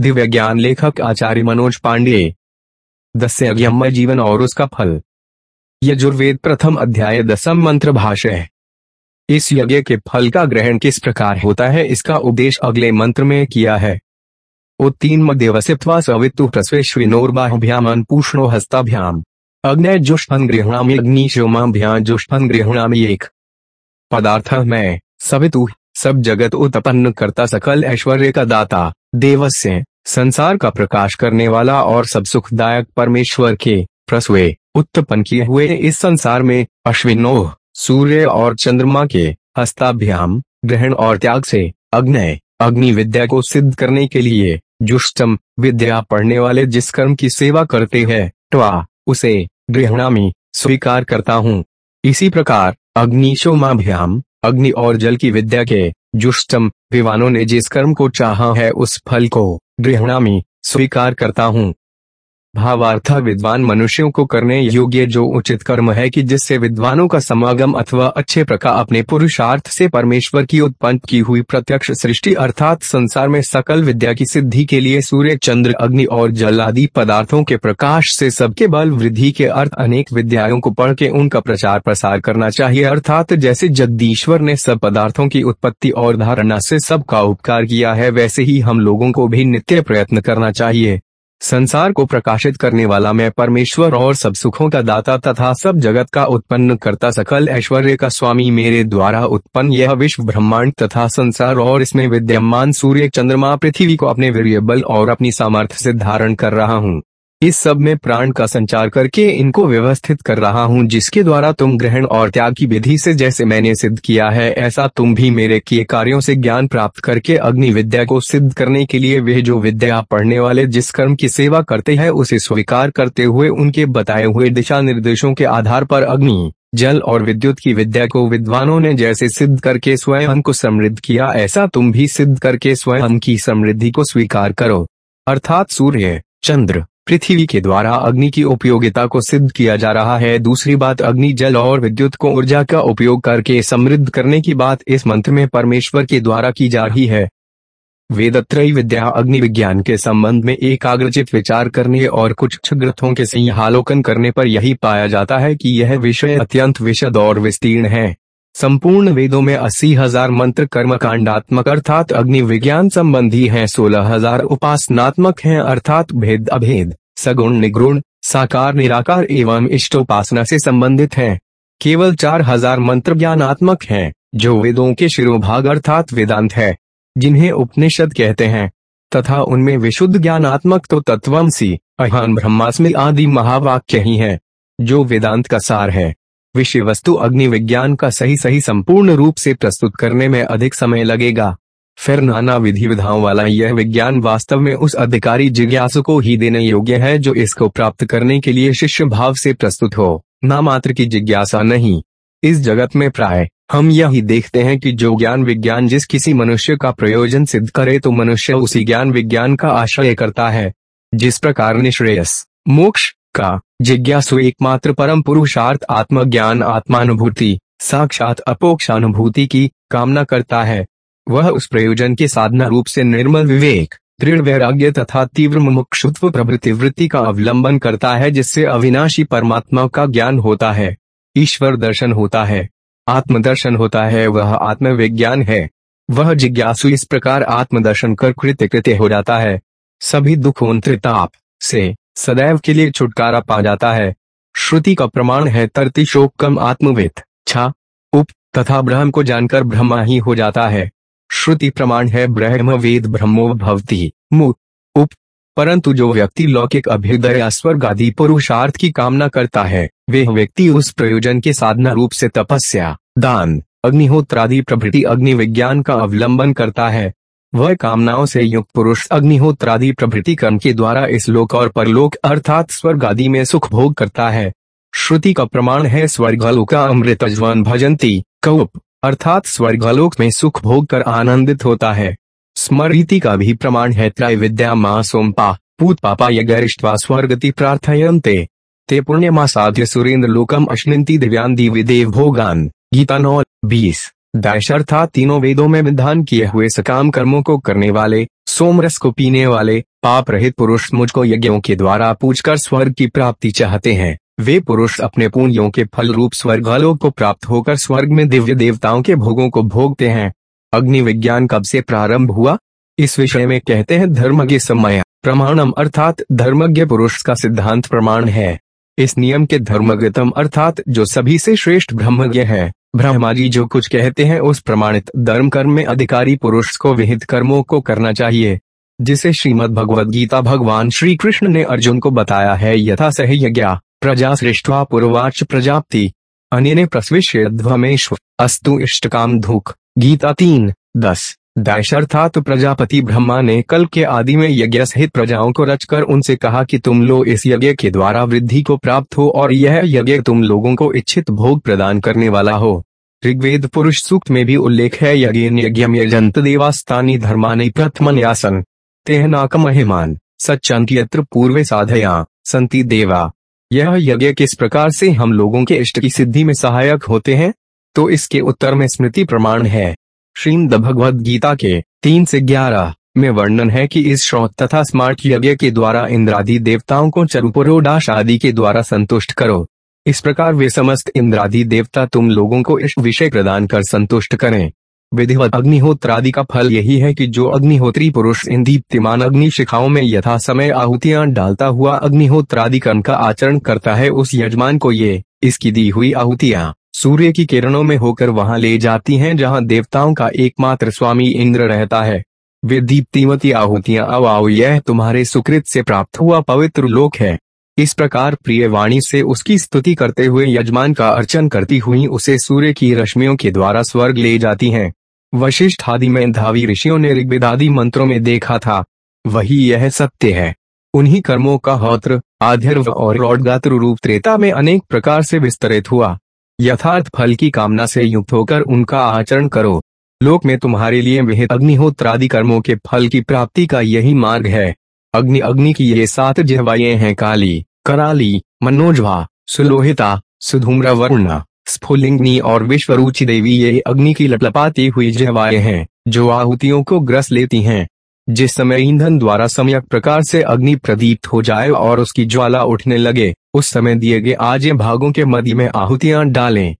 दिव्य ज्ञान लेखक आचार्य मनोज पांडे। दस्य यज्ञमय जीवन और उसका फल। यजुर्वेद प्रथम अध्याय दसम मंत्र भाष्य है। इस यज्ञ के फल का ग्रहण किस प्रकार होता है, इसका उपदेश अगले मंत्र में किया है। उत्तीन देवसित्वा सवितु प्रस्वेश्विनोर्बाभ्याम अनपूष्णो हस्ताभ्याम अग्नय जुष्फन गृहणामी अग्निशोमाभ्या जुष्फन गृहणामी एक पदार्थ में, सवितु सब जगत उत्पन्न करता सकल ऐश्वर्य का दाता देवस्य। संसार का प्रकाश करने वाला और सब सुखदायक परमेश्वर के प्रसवे, उत्पन्न किए हुए इस संसार में, अश्विनोह, सूर्य और चंद्रमा के हस्ताभ्याम ग्रहण और त्याग से अग्नय अग्नि विद्या को सिद्ध करने के लिए, जुष्टम विद्या पढ़ने वाले जिस कर्म की सेवा करते हैं ट्वा उसे गृहणामी स्वीकार करता हूँ। इसी प्रकार, अग्निशोमाभ्याम, अग्नि और जल की विद्या के जुष्टम विवानों ने जिस कर्म को चाहा है उस फल को गृहणामी स्वीकार करता हूँ। भावार्थ विद्वान मनुष्यों को करने योग्य जो उचित कर्म है कि जिससे विद्वानों का समागम अथवा अच्छे प्रकार अपने पुरुषार्थ से परमेश्वर की उत्पन्न की हुई प्रत्यक्ष सृष्टि अर्थात संसार में सकल विद्या की सिद्धि के लिए सूर्य, चंद्र, अग्नि और जल आदि पदार्थों के प्रकाश से सबके बल वृद्धि के अर्थ अनेक विद्याओं को पढ़ के उनका प्रचार प्रसार करना चाहिए। अर्थात जैसे जगदीश्वर ने सब पदार्थों की उत्पत्ति और धारणा से सबका उपकार किया है, वैसे ही हम लोगों को भी नित्य प्रयत्न करना चाहिए। संसार को प्रकाशित करने वाला मैं परमेश्वर और सब सुखों का दाता तथा सब जगत का उत्पन्न करता सकल ऐश्वर्य का स्वामी मेरे द्वारा उत्पन्न यह विश्व ब्रह्मांड तथा संसार और इसमें विद्यमान सूर्य चंद्रमा पृथ्वी को अपने वेरिएबल और अपनी सामर्थ्य से धारण कर रहा हूँ। इस सब में प्राण का संचार करके इनको व्यवस्थित कर रहा हूँ, जिसके द्वारा तुम ग्रहण और त्याग की विधि से जैसे मैंने सिद्ध किया है, ऐसा तुम भी मेरे किए कार्यों से ज्ञान प्राप्त करके अग्नि विद्या को सिद्ध करने के लिए वे जो विद्या पढ़ने वाले जिस कर्म की सेवा करते हैं, उसे स्वीकार करते हुए उनके बताए हुए दिशा निर्देशों के आधार पर अग्नि, जल और विद्युत की विद्या को विद्वानों ने जैसे सिद्ध करके स्वयं को समृद्ध किया, ऐसा तुम भी सिद्ध करके स्वयं की समृद्धि को स्वीकार करो। अर्थात सूर्य, चंद्र पृथ्वी के द्वारा अग्नि की उपयोगिता को सिद्ध किया जा रहा है। दूसरी बात, अग्नि, जल और विद्युत को ऊर्जा का उपयोग करके समृद्ध करने की बात इस मंत्र में परमेश्वर के द्वारा की जा रही है। वेदत्रयी विद्या अग्नि विज्ञान के संबंध में एकाग्रचित विचार करने और कुछ ग्रंथों के सिंहालोकन करने पर यही पाया जाता है कि यह विषय अत्यंत विशद और विस्तीर्ण है। संपूर्ण वेदों में अस्सी हज़ार मंत्र कर्म कांडात्मक अर्थात अग्नि विज्ञान संबंधी हैं, सोलह हज़ार उपासनात्मक हैं, अर्थात भेद अभेद। सगुण निगुण, साकार निराकार एवं इष्टोपासना से संबंधित हैं। केवल चार हज़ार मंत्र ज्ञानात्मक हैं, जो वेदों के शिरोभाग अर्थात वेदांत है, जिन्हें उपनिषद कहते हैं। तथा उनमें विशुद्ध ज्ञानात्मक तो तत्वमसी अहन ब्रह्मास्मि आदि महावाक्य ही है, जो वेदांत का सार है। विषय वस्तु अग्नि विज्ञान का सही सही संपूर्ण रूप से प्रस्तुत करने में अधिक समय लगेगा। फिर नाना विधि विधाओं वाला यह विज्ञान वास्तव में उस अधिकारी जिज्ञासु को ही देने योग्य है जो इसको प्राप्त करने के लिए शिष्य भाव से प्रस्तुत हो। न मात्र की जिज्ञासा नहीं। इस जगत में प्राय, हम यही देखते हैं कि जो ज्ञान विज्ञान जिस किसी मनुष्य का प्रयोजन सिद्ध करे तो मनुष्य उसी ज्ञान विज्ञान का आश्रय करता है। जिस प्रकार निश्रेयस, मोक्ष का जिज्ञासु एकमात्र परम पुरुषार्थ आत्मज्ञान आत्मानुभूति, साक्षात अपोक्षानुभूति की कामना करता है। वह उस प्रयोजन के साधना रूप से निर्मल विवेक, दृढ़ वैराग्य तथा तीव्र मुमुक्षुत्व प्रभृति वृत्ति का अवलंबन करता है जिससे अविनाशी परमात्मा का ज्ञान होता है, ईश्वर दर्शन होता है, आत्मदर्शन होता है, वह आत्मविज्ञान है। वह जिज्ञासु इस प्रकार आत्मदर्शन कर कृत्य कृत्य हो जाता है। सभी दुखों त्रिताप से सदैव के लिए छुटकारा पा जाता है। श्रुति का प्रमाण है, तरती शोक कम आत्मवेद छा, उप, तथा ब्रह्म को जानकर ब्रह्मा ही हो जाता है। श्रुति प्रमाण है ब्रह्म वेद ब्रह्मो भवती। मु। उप। परंतु जो व्यक्ति लौकिक अभ्युदय स्वर्ग आदि पुरुषार्थ की कामना करता है वह व्यक्ति उस प्रयोजन के साधना रूप से तपस्या, दान, अग्निहोत्रादि प्रभृति अग्नि विज्ञान का अवलंबन करता है। वह कामनाओं से युक्त पुरुष अग्निहोत्रादि प्रभृति कर्म के द्वारा इस लोक और परलोक अर्थात स्वर्ग आदि में सुख भोग करता है। श्रुति का प्रमाण है, स्वर्गलोका अमृत भजंती कौप। अर्थात स्वर्गलोक में सुख भोग कर आनंदित होता है। स्मृति का भी प्रमाण है त्रय विद्या माँ सोमपा, पूत पापा यगरिष्टवा स्वर्गति प्रार्थयन्ते। ते पुण्य साध्य सुरेंद्र लोकम अश्निंति दिव्यांदी विदेव भोगान। गीता नौ, बीस। अर्थात तीनों वेदों में विधान किए हुए सकाम कर्मों को करने वाले, सोमरस को पीने वाले, पाप रहित पुरुष मुझको यज्ञों के द्वारा पूछकर स्वर्ग की प्राप्ति चाहते हैं। वे पुरुष अपने पुण्यों के फल रूप स्वर्गालोक को प्राप्त होकर स्वर्ग में दिव्य देवताओं के भोगों को भोगते हैं। अग्नि विज्ञान कब से प्रारंभ हुआ? इस विषय में कहते हैं धर्म के समय। प्रमाणम अर्थात धर्मज्ञ पुरुष का सिद्धांत प्रमाण है। इस नियम के धर्मगतम अर्थात जो सभी से श्रेष्ठ ब्रह्मज्ञ है। ब्रह्मा जी जो कुछ कहते हैं उस प्रमाणित धर्म कर्म में अधिकारी पुरुष को विहित कर्मों को करना चाहिए। जिसे श्रीमद भगवद गीता भगवान श्री कृष्ण ने अर्जुन को बताया है यथा सह यज्ञ। प्रजा श्रेष्ठवा पूर्वाच प्रजाप्ति। अन्य प्रस्विश्व अस्तु इष्ट काम धूक। गीता तीन, दस। दायशर्थात प्रजापति ब्रह्मा ने कल के आदि में यज्ञ सहित प्रजाओं को रचकर उनसे कहा कि तुम लोग इस यज्ञ के द्वारा वृद्धि को प्राप्त हो और यह यज्ञ तुम लोगों को इच्छित भोग प्रदान करने वाला हो। ऋग्वेद पुरुष सूक्त में भी उल्लेख है यज्ञ यज्ञ यजंत देवास्तानी धर्मानि यासन तेहनाक महिमान सच्चंत्यत्र पूर्व साधया। संति देवा। यह यज्ञ किस प्रकार से हम लोगों के इष्ट की सिद्धि में सहायक होते हैं? तो इसके उत्तर में स्मृति प्रमाण है। श्रीमद भगवद गीता के तीन से ग्यारह में वर्णन है कि इस श्रोत तथा स्मार्ट यज्ञ के द्वारा इंद्रादि देवताओं को चरुपुरोडाश आदि के द्वारा संतुष्ट करो। इस प्रकार वे समस्त इंद्रादि देवता तुम लोगों को इस विषय प्रदान कर संतुष्ट करें। विधिवत अग्निहोत्र आदि का फल यही है कि जो अग्निहोत्री पुरुष इन दीप्तिमान अग्नि शिखाओं में यथा समय आहुतियाँ डालता हुआ अग्निहोत्र आदि कर्म का आचरण करता है, उस यजमान को ये, इसकी दी हुई आहुतियाँ, सूर्य की किरणों में होकर वहाँ ले जाती हैं, जहाँ देवताओं का एकमात्र स्वामी इंद्र रहता है। वे दीप्तिमती आहुतियाँ आओ, यह तुम्हारे सुकृत से प्राप्त हुआ पवित्र लोक है। इस प्रकार प्रिय वाणी से उसकी स्तुति करते हुए यजमान का अर्चन करती हुई उसे सूर्य की रश्मियों के द्वारा स्वर्ग ले जाती हैं। वशिष्ठ आदि में धावी ऋषियों ने ऋग्वेदादि मंत्रों में देखा था। वही यह सत्य है। उन्हीं कर्मों का होत्र आध्यर्व और रौडगात्र रूप त्रेता में अनेक प्रकार से विस्तरित हुआ। यथार्थ फल की कामना से युक्त होकर उनका आचरण करो। लोक में तुम्हारे लिए विहित अग्निहोत्रादि कर्मों के फल की प्राप्ति का यही मार्ग है। अग्नि अग्नि की ये सात जिहवाएँ हैं काली, कराली, मनोजवा, सुलोहिता सुधूम्र वर्ण स्फुलिंगनी और विश्वरुचि देवी ये अग्नि की लपलपाती हुई जिहवाएँ हैं, जो आहुतियों को ग्रस लेती हैं। जिस समय ईंधन द्वारा सम्यक प्रकार से अग्नि प्रदीप्त हो जाए और उसकी ज्वाला उठने लगे, उस समय दिए गए आज भागों के मध्य में आहुतियाँ डालें।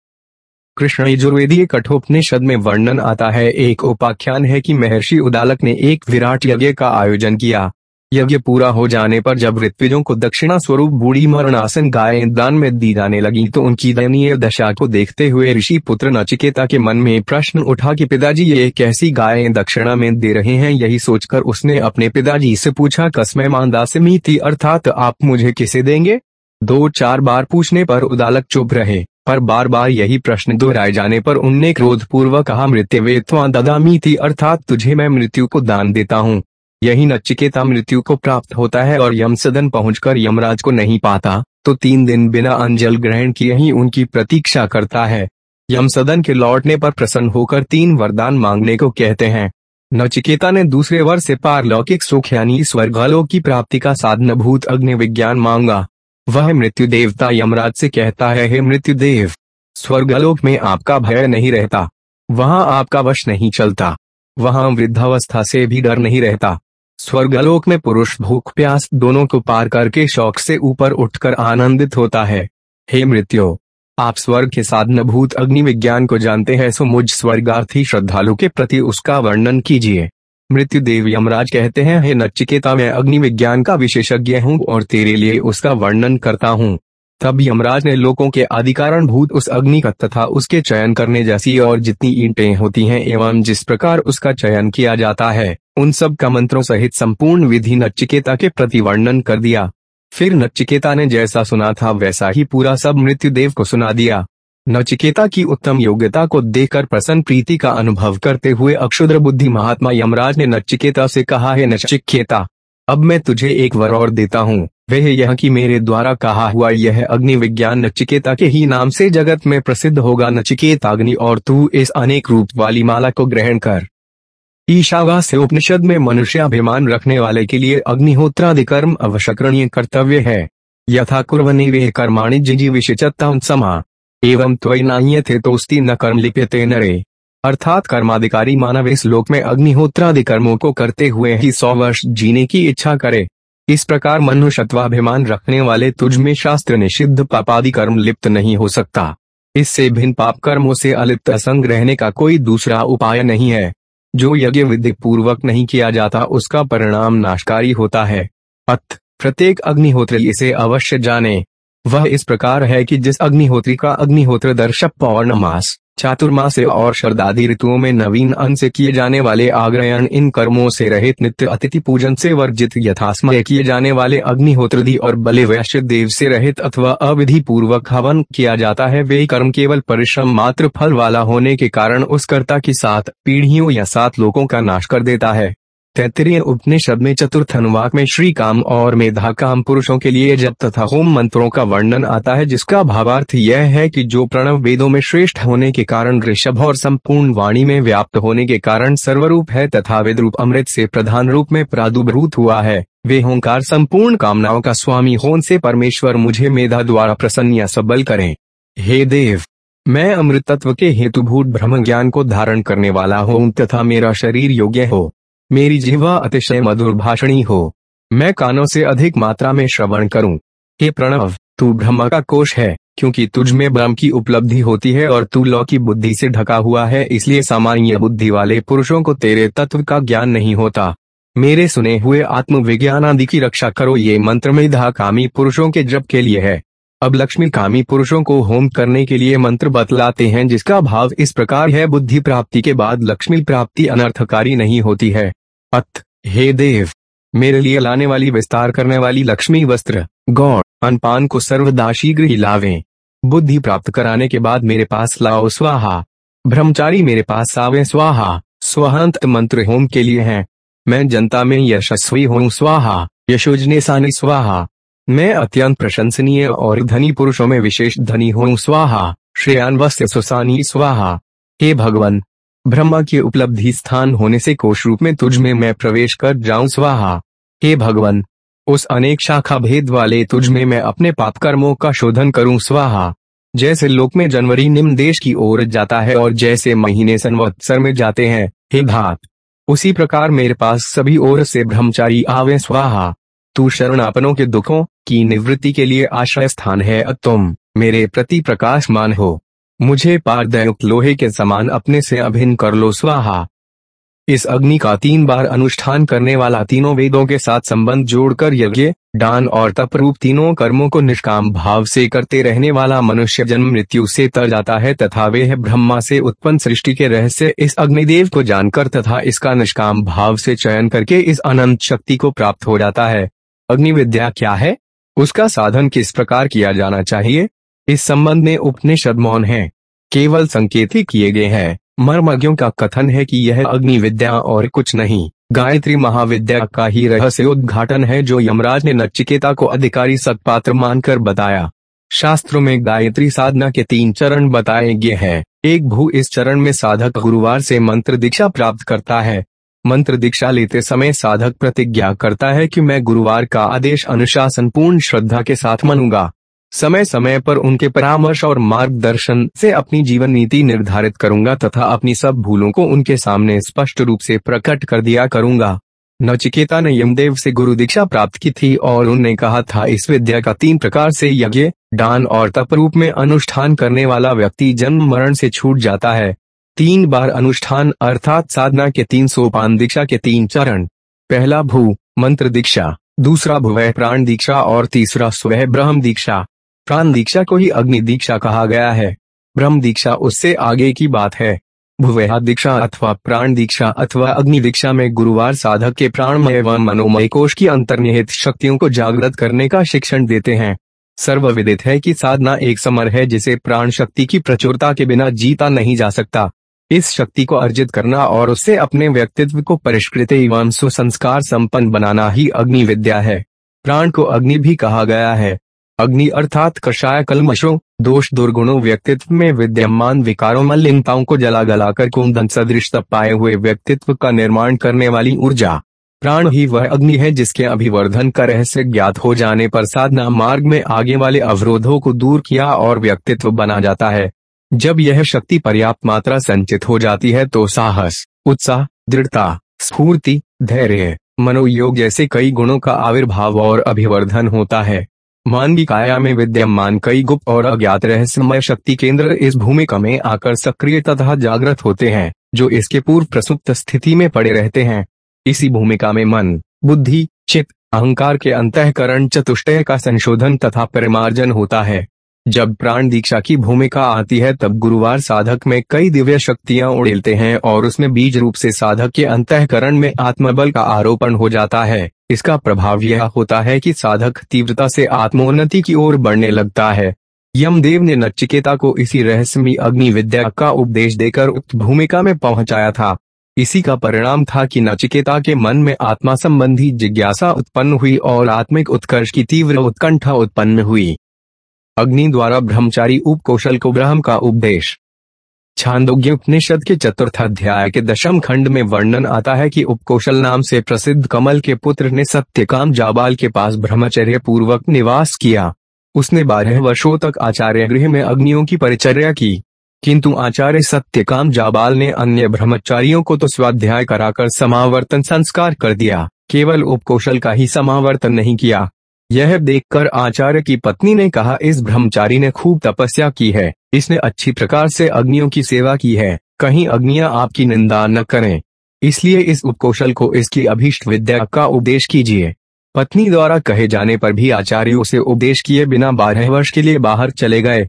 कृष्ण यजुर्वेदीय कठोपनिषद में वर्णन आता है, एक उपाख्यान है कि महर्षि उदालक ने एक विराट यज्ञ का आयोजन किया। यज्ञ पूरा हो जाने पर जब ऋत्विजों को दक्षिणा स्वरूप बूढ़ी मरणासन गाय दान में दी जाने लगी तो उनकी दयनीय दशा को देखते हुए ऋषि पुत्र नचिकेता के मन में प्रश्न उठा कि पिताजी, ये कैसी गाय दक्षिणा में दे रहे हैं? यही सोचकर उसने अपने पिताजी से पूछा कसमय मानदा से मीति अर्थात आप मुझे किसे देंगे? दो चार बार पूछने पर उदालक चुप रहे, पर बार बार यही प्रश्न दोहराए जाने पर उनने क्रोध पूर्वक कहा, मृत्यु ददा मीति अर्थात तुझे मैं मृत्यु को दान देता हूँ। यही नचिकेता मृत्यु को प्राप्त होता है और यम सदन पहुंचकर यमराज को नहीं पाता तो तीन दिन बिना अंजल ग्रहण किए ही उनकी प्रतीक्षा करता है। यम सदन के लौटने पर प्रसन्न होकर तीन वरदान मांगने को कहते हैं। नचिकेता ने दूसरे वर्ष से पारलौकिक सुख यानी स्वर्गालोक की प्राप्ति का साधन भूत अग्नि विज्ञान मांगा। वह मृत्यु देवता यमराज से कहता है, हे मृत्यु देव स्वर्गालोक में आपका भय नहीं रहता। वहाँ आपका वश नहीं चलता। वहाँ वृद्धावस्था से भी डर नहीं रहता। स्वर्गलोक में पुरुष भूख प्यास दोनों को पार करके शौक से ऊपर उठकर आनंदित होता है। हे मृत्यु, आप स्वर्ग के साधन भूत अग्नि विज्ञान को जानते हैं, सो मुझ स्वर्गार्थी श्रद्धालु के प्रति उसका वर्णन कीजिए। मृत्यु देव यमराज कहते हैं, हे नचिकेता, मैं अग्नि विज्ञान का विशेषज्ञ हूँ और तेरे लिए उसका वर्णन करता हूँ। तब यमराज ने लोगों के अधिकारण भूत उस अग्नि का तथा उसके चयन करने जैसी और जितनी ईंटें होती हैं एवं जिस प्रकार उसका चयन किया जाता है उन सब का मंत्रों सहित संपूर्ण विधि नचिकेता के प्रति वर्णन कर दिया। फिर नचिकेता ने जैसा सुना था, वैसा ही पूरा सब मृत्युदेव को सुना दिया। नचिकेता की उत्तम योग्यता को देखकर प्रसन्न प्रीति का अनुभव करते हुए अक्षुद्र बुद्धि महात्मा यमराज ने नचिकेता से कहा, है नचिकेता, अब मैं तुझे एक वर और देता हूँ। वह यह कि मेरे द्वारा कहा हुआ यह अग्नि विज्ञान नचिकेता के ही नाम से जगत में प्रसिद्ध होगा। नचिकेता अग्नि और तू इस अनेक रूप वाली माला को ग्रहण कर। ईशावास्य उपनिषद में मनुष्य अभिमान रखने वाले के लिए अग्निहोत्रादि कर्म अवशकरणीय कर्तव्य है। यथा कुरवनी वे कर्माणि विशिचत्ता समा। एवं त्वयि नान्य थे तो न कर्म लिप्यते नरे। अर्थात कर्माधिकारी मानव इस लोक में अग्निहोत्रादि कर्मों को करते हुए ही सौ वर्ष जीने की इच्छा करे। इस प्रकार मनुष्यत्वाभिमान रखने वाले तुझ में शास्त्र निषिद्ध पापादि कर्म लिप्त नहीं हो सकता। इससे भिन्न पाप कर्मों से अलिप्त असंग रहने का कोई दूसरा उपाय नहीं है। जो यज्ञ विधि पूर्वक नहीं किया जाता, उसका परिणाम नाशकारी होता है। अत, प्रत्येक अग्निहोत्री इसे अवश्य जाने। वह इस प्रकार है कि जिस अग्निहोत्री का अग्निहोत्र दर्शक पौर्णमास चातुर्मास और शरदादी ऋतुओं में नवीन अन्न से किए जाने वाले आग्रहण, इन कर्मों से रहित नित्य अतिथि पूजन से वर्जित यथास्म किए जाने वाले अग्निहोत्री और बले वैश्य देव से रहित अथवा अविधि पूर्वक हवन किया जाता है, वे कर्म केवल परिश्रम मात्र फल वाला होने के कारण उस कर्ता के साथ पीढ़ियों या सात लोगों का नाश कर देता है। तैतरीय उपनिषद में चतुर्थ अनुवाक में श्री काम और मेधा काम पुरुषों के लिए जब तथा होम मंत्रों का वर्णन आता है, जिसका भावार्थ यह है कि जो प्रणव वेदों में श्रेष्ठ होने के कारण ऋषभ और संपूर्ण वाणी में व्याप्त होने के कारण सर्वरूप है तथा वेद रूप अमृत से प्रधान रूप में प्रादुर्भूत हुआ है। वे होंकार संपूर्ण कामनाओं का स्वामी होन से परमेश्वर मुझे मेधा द्वारा प्रसन्न या सबल करें। हे देव, मैं अमृत तत्व के हेतुभूत ब्रह्म ज्ञान को धारण करने वाला हूँ तथा मेरा शरीर योग्य हो। मेरी जीवा अतिशय मधुर भाषणी हो। मैं कानों से अधिक मात्रा में श्रवण करूँ। हे प्रणव, तू ब्रह्म का कोष है, क्योंकि तुझ में ब्रह्म की उपलब्धि होती है और तू लौ की बुद्धि से ढका हुआ है, इसलिए सामान्य बुद्धि वाले पुरुषों को तेरे तत्व का ज्ञान नहीं होता। मेरे सुने हुए आत्मविज्ञान आदि की रक्षा करो, ये मंत्र में कामी पुरुषों के जप के लिए है। अब लक्ष्मी कामी पुरुषों को होम करने के लिए मंत्र बतलाते हैं, जिसका भाव इस प्रकार है, बुद्धि प्राप्ति के बाद लक्ष्मी प्राप्ति अनर्थकारी नहीं होती है। अत हे देव, मेरे लिए लाने वाली विस्तार करने वाली लक्ष्मी वस्त्र गौड़ अनपान को सर्वदा शीघ्र लावे। बुद्धि प्राप्त कराने के बाद मेरे पास लाओ स्वाहा। ब्रह्मचारी मेरे पास आवे स्वाहा। स्वहंत मंत्र होम के लिए हैं। मैं जनता में यशस्वी हूँ स्वाहा। यशोजने सानी स्वाहा। मैं अत्यंत प्रशंसनीय और धनी पुरुषों में विशेष धनी हूँ स्वाहा। श्रेयान वस्त्र सुसानी स्वाहा। हे भगवान ब्रह्मा की उपलब्धि स्थान होने से कोश रूप में तुझ में मैं प्रवेश कर जाऊँ, स्वाहा। हे भगवान, उस अनेक शाखा भेद वाले तुझ में मैं अपने पाप कर्मों का शोधन करूँ, स्वाहा। जैसे लोक में जनवरी निम्न देश की ओर जाता है और जैसे महीने संवत्सर में जाते हैं, हे भात। उसी प्रकार मेरे पास सभी ओर से ब्रह्मचारी आवे, स्वाहा। तू शरणापनों के दुखों की निवृत्ति के लिए आश्रय स्थान है, तुम मेरे प्रति प्रकाशमान हो। मुझे पारदयुक्त लोहे के समान अपने से अभिन्न कर लो, स्वाहा। इस अग्नि का तीन बार अनुष्ठान करने वाला तीनों वेदों के साथ संबंध जोड़कर यज्ञ, दान और तप रूप तीनों कर्मों को निष्काम भाव से करते रहने वाला मनुष्य जन्म मृत्यु से तर जाता है तथा वे ब्रह्मा से उत्पन्न सृष्टि के रहस्य इस अग्निदेव को जानकर तथा इसका निष्काम भाव से चयन करके इस अनंत शक्ति को प्राप्त हो जाता है। अग्नि विद्या क्या है? उसका साधन किस प्रकार किया जाना चाहिए? इस संबंध में उपनिषद मौन है। केवल संकेत ही किए गए हैं। मर्मज्ञों का कथन है कि यह अग्नि विद्या और कुछ नहीं। गायत्री महाविद्या का ही रहस्य उद्घाटन है जो यमराज ने नचिकेता को अधिकारी सत्पात्र मानकर बताया। शास्त्रों में गायत्री साधना के तीन चरण बताए गए हैं। एक भू इस चरण में साधक गुरुवार से मंत्र दीक्षा प्राप्त करता है। मंत्र दीक्षा लेते समय साधक प्रतिज्ञा करता है कि मैं गुरुवार का आदेश अनुशासन पूर्ण श्रद्धा के साथ मनूँगा। समय समय पर उनके परामर्श और मार्गदर्शन से अपनी जीवन नीति निर्धारित करूँगा तथा अपनी सब भूलों को उनके सामने स्पष्ट रूप से प्रकट कर दिया करूँगा। नचिकेता ने यमदेव से गुरु दीक्षा प्राप्त की थी और उनने कहा था, इस विद्या का तीन प्रकार से यज्ञ, दान और तप रूप में अनुष्ठान करने वाला व्यक्ति जन्म मरण से छूट जाता है। तीन बार अनुष्ठान अर्थात साधना के तीन सोपान दीक्षा के तीन चरण। पहला भू, मंत्र दीक्षा, दूसरा भुवय प्राण दीक्षा और तीसरा स्वह ब्रह्म दीक्षा। प्राण दीक्षा को ही अग्नि दीक्षा कहा गया है। ब्रह्म दीक्षा उससे आगे की बात है। भुवया दीक्षा अथवा प्राण दीक्षा अथवा अग्नि दीक्षा में गुरुवार साधक के प्राणमय व मनोमय कोष की अंतर्निहित शक्तियों को जागृत करने का शिक्षण देते हैं। सर्वविदित है कि साधना एक समर है जिसे प्राण शक्ति की प्रचुरता के बिना जीता नहीं जा सकता। इस शक्ति को अर्जित करना और उससे अपने व्यक्तित्व को परिष्कृत एवं सुसंस्कार संपन्न बनाना ही अग्नि विद्या है। प्राण को अग्नि भी कहा गया है। अग्नि अर्थात कषाय कलमशों दोष दुर्गुणों, व्यक्तित्व में विद्यमान विकारों, मलिनताओं को जला गलाकर कुंदन सदृश पाए हुए व्यक्तित्व का निर्माण करने वाली ऊर्जा। प्राण ही वह अग्नि है जिसके अभिवर्धन का रहस्य ज्ञात हो जाने पर साधना मार्ग में आगे वाले अवरोधों को दूर किया और व्यक्तित्व बना जाता है। जब यह शक्ति पर्याप्त मात्रा संचित हो जाती है तो साहस, उत्साह, दृढ़ता, स्फूर्ति, धैर्य, मनोयोग जैसे कई गुणों का आविर्भाव और अभिवर्धन होता है। मानवी काया में विद्यमान कई गुप्त और अज्ञात रहस्यमय शक्ति केंद्र इस भूमिका में आकर सक्रिय तथा जागृत होते हैं, जो इसके पूर्व प्रसुप्त स्थिति में पड़े रहते हैं। इसी भूमिका में मन, बुद्धि, चित्त, अहंकार के अंतकरण चतुष्टय का संशोधन तथा परिमार्जन होता है। जब प्राण दीक्षा की भूमिका आती है तब गुरुवार साधक में कई दिव्य शक्तियाँ उड़ेलते हैं और उसमें बीज रूप से साधक के अंतकरण में आत्मबल का आरोपण हो जाता है। इसका प्रभाव यह होता है कि साधक तीव्रता से आत्मोन्नति की ओर बढ़ने लगता है। यमदेव ने नचिकेता को इसी रहस्यमी अग्नि विद्या का उपदेश देकर उक्त भूमिका में पहुँचाया था। इसी का परिणाम था कि नचिकेता के मन में आत्मा संबंधी जिज्ञासा उत्पन्न हुई और आत्मिक उत्कर्ष की तीव्र उत्कंठा उत्पन्न हुई। अग्नि द्वारा ब्रह्मचारी उपकौशल को ब्रह्म का उपदेश। छांदोग्य उपनिषद के चतुर्थ अध्याय के दशम खंड में वर्णन आता है कि उपकौशल नाम से प्रसिद्ध कमल के पुत्र ने सत्यकाम जाबाल के पास ब्रह्मचर्य पूर्वक निवास किया। उसने बारह वर्षों तक आचार्य गृह में अग्नियों की परिचर्या की। किंतु आचार्य सत्यकाम जाबाल ने अन्य ब्रह्मचारियों को तो स्वाध्याय कराकर समावर्तन संस्कार कर दिया। केवल उपकौशल का ही समावर्तन नहीं किया। यह देखकर आचार्य की पत्नी ने कहा, इस ब्रह्मचारी ने खूब तपस्या की है। इसने अच्छी प्रकार से अग्नियों की सेवा की है। कहीं अग्नियाँ आपकी निंदा न करें। इसलिए इस उपकौशल को इसकी अभीष्ट विद्या का उपदेश कीजिए पत्नी द्वारा कहे जाने पर भी आचार्य उसे उपदेश किए बिना बारह वर्ष के लिए बाहर चले गए।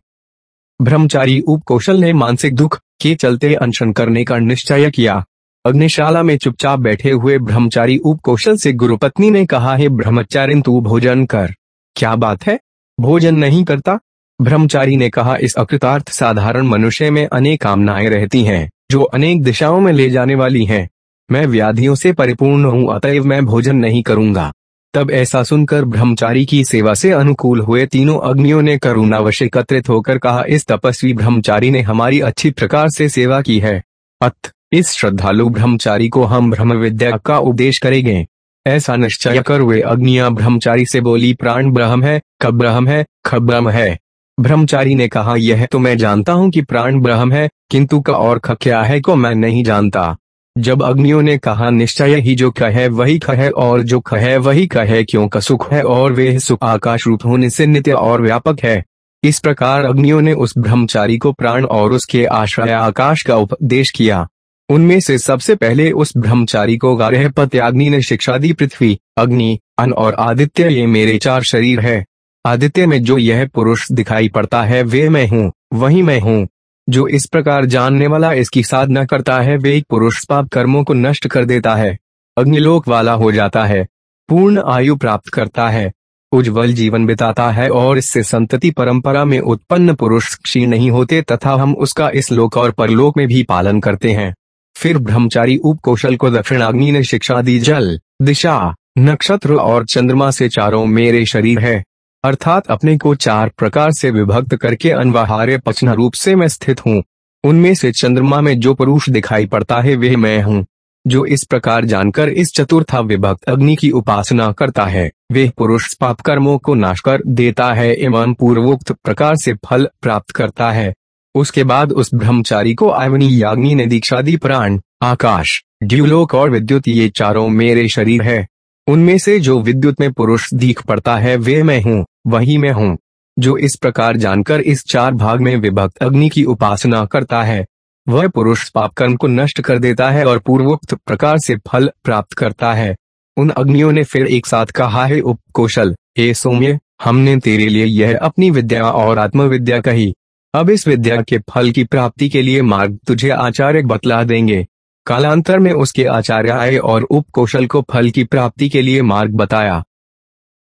ब्रह्मचारी उपकौशल ने मानसिक दुख के चलते अनशन करने का निश्चय किया। अग्निशाला में चुपचाप बैठे हुए ब्रह्मचारी उपकौशल से गुरुपत्नी ने कहा, है ब्रह्मचारिन, तू भोजन कर। क्या बात है? भोजन नहीं करता? ब्रह्मचारी ने कहा, इस अकृतार्थ साधारण मनुष्य में अनेक कामनाएँ रहती हैं, जो अनेक दिशाओं में ले जाने वाली हैं। मैं व्याधियों से परिपूर्ण हूँ, अतएव मैं भोजन नहीं करूँगा। तब ऐसा सुनकर ब्रह्मचारी की सेवा से अनुकूल हुए तीनों अग्नियों ने करुणावश एकत्रित होकर कहा, इस तपस्वी ब्रह्मचारी ने हमारी अच्छी प्रकार से सेवा की है। अत इस श्रद्धालु ब्रह्मचारी को हम ब्रह्म विद्या का उपदेश करेंगे। ऐसा निश्चय कर हुए अग्निया ब्रह्मचारी से बोली, प्राण ब्रह्म है, कब ब्रह्म है खब ब्रह्म है? ब्रह्मचारी ने कहा, यह तो मैं जानता हूँ कि प्राण ब्रह्म है, किंतु का और ख क्या है को मैं नहीं जानता। जब अग्नियों ने कहा, निश्चय ही जो कहे वही कहे और जो है, वही कहे क्यों का सुख है, और वे सुख आकाश रूप होने से नित्य और व्यापक है? इस प्रकार अग्नियों ने उस ब्रह्मचारी को प्राण और उसके आश्रय आकाश का उपदेश किया। उनमें से सबसे पहले उस ब्रह्मचारी को गारह पत्याग्नि ने शिक्षा दी, पृथ्वी, अग्नि अन और आदित्य, ये मेरे चार शरीर है। आदित्य में जो यह पुरुष दिखाई पड़ता है, वे मैं हूँ, वही मैं हूँ। जो इस प्रकार जानने वाला इसकी साधना करता है, वे पुरुष पाप कर्मों को नष्ट कर देता है, अग्निलोक वाला हो जाता है, पूर्ण आयु प्राप्त करता है, उज्जवल जीवन बिताता है और इससे संतति परंपरा में उत्पन्न पुरुष क्षीण नहीं होते, तथा हम उसका इस लोक और परलोक में भी पालन करते हैं। फिर ब्रह्मचारी उपकौशल को दक्षिणाग्नि ने शिक्षा दी जल, दिशा, नक्षत्र और चंद्रमा से चारों मेरे शरीर है। अर्थात अपने को चार प्रकार से विभक्त करके अनवाहार्य पचन रूप से मैं स्थित हूँ। उनमें से चंद्रमा में जो पुरुष दिखाई पड़ता है वह मैं हूँ, जो इस प्रकार जानकर इस चतुर्था विभक्त अग्नि की उपासना करता है। वह पुरुष पाप कर्मों को नाश कर देता है एवं पूर्वोक्त प्रकार से फल प्राप्त करता है। उसके बाद उस ब्रह्मचारी को आयवनी याग्नि ने दीक्षा दी प्राण, आकाश ड्यूलोक और विद्युत ये चारों मेरे शरीर है। उनमें से जो विद्युत में पुरुष दीख पड़ता है वे मैं हूँ, वही मैं हूँ, जो इस प्रकार जानकर इस चार भाग में विभक्त अग्नि की उपासना करता है। वह पुरुष पाप कर्म को नष्ट कर देता है और पूर्वोक्त प्रकार से फल प्राप्त करता है। उन अग्नियों ने फिर एक साथ कहा, है उपकौशल ए सौम्य, हमने तेरे लिए यह अपनी विद्या और आत्मविद्या कही। अब इस विद्या के फल की प्राप्ति के लिए मार्ग तुझे आचार्य बतला देंगे। कालांतर में उसके आचार्य आए और उपकौशल को फल की प्राप्ति के लिए मार्ग बताया।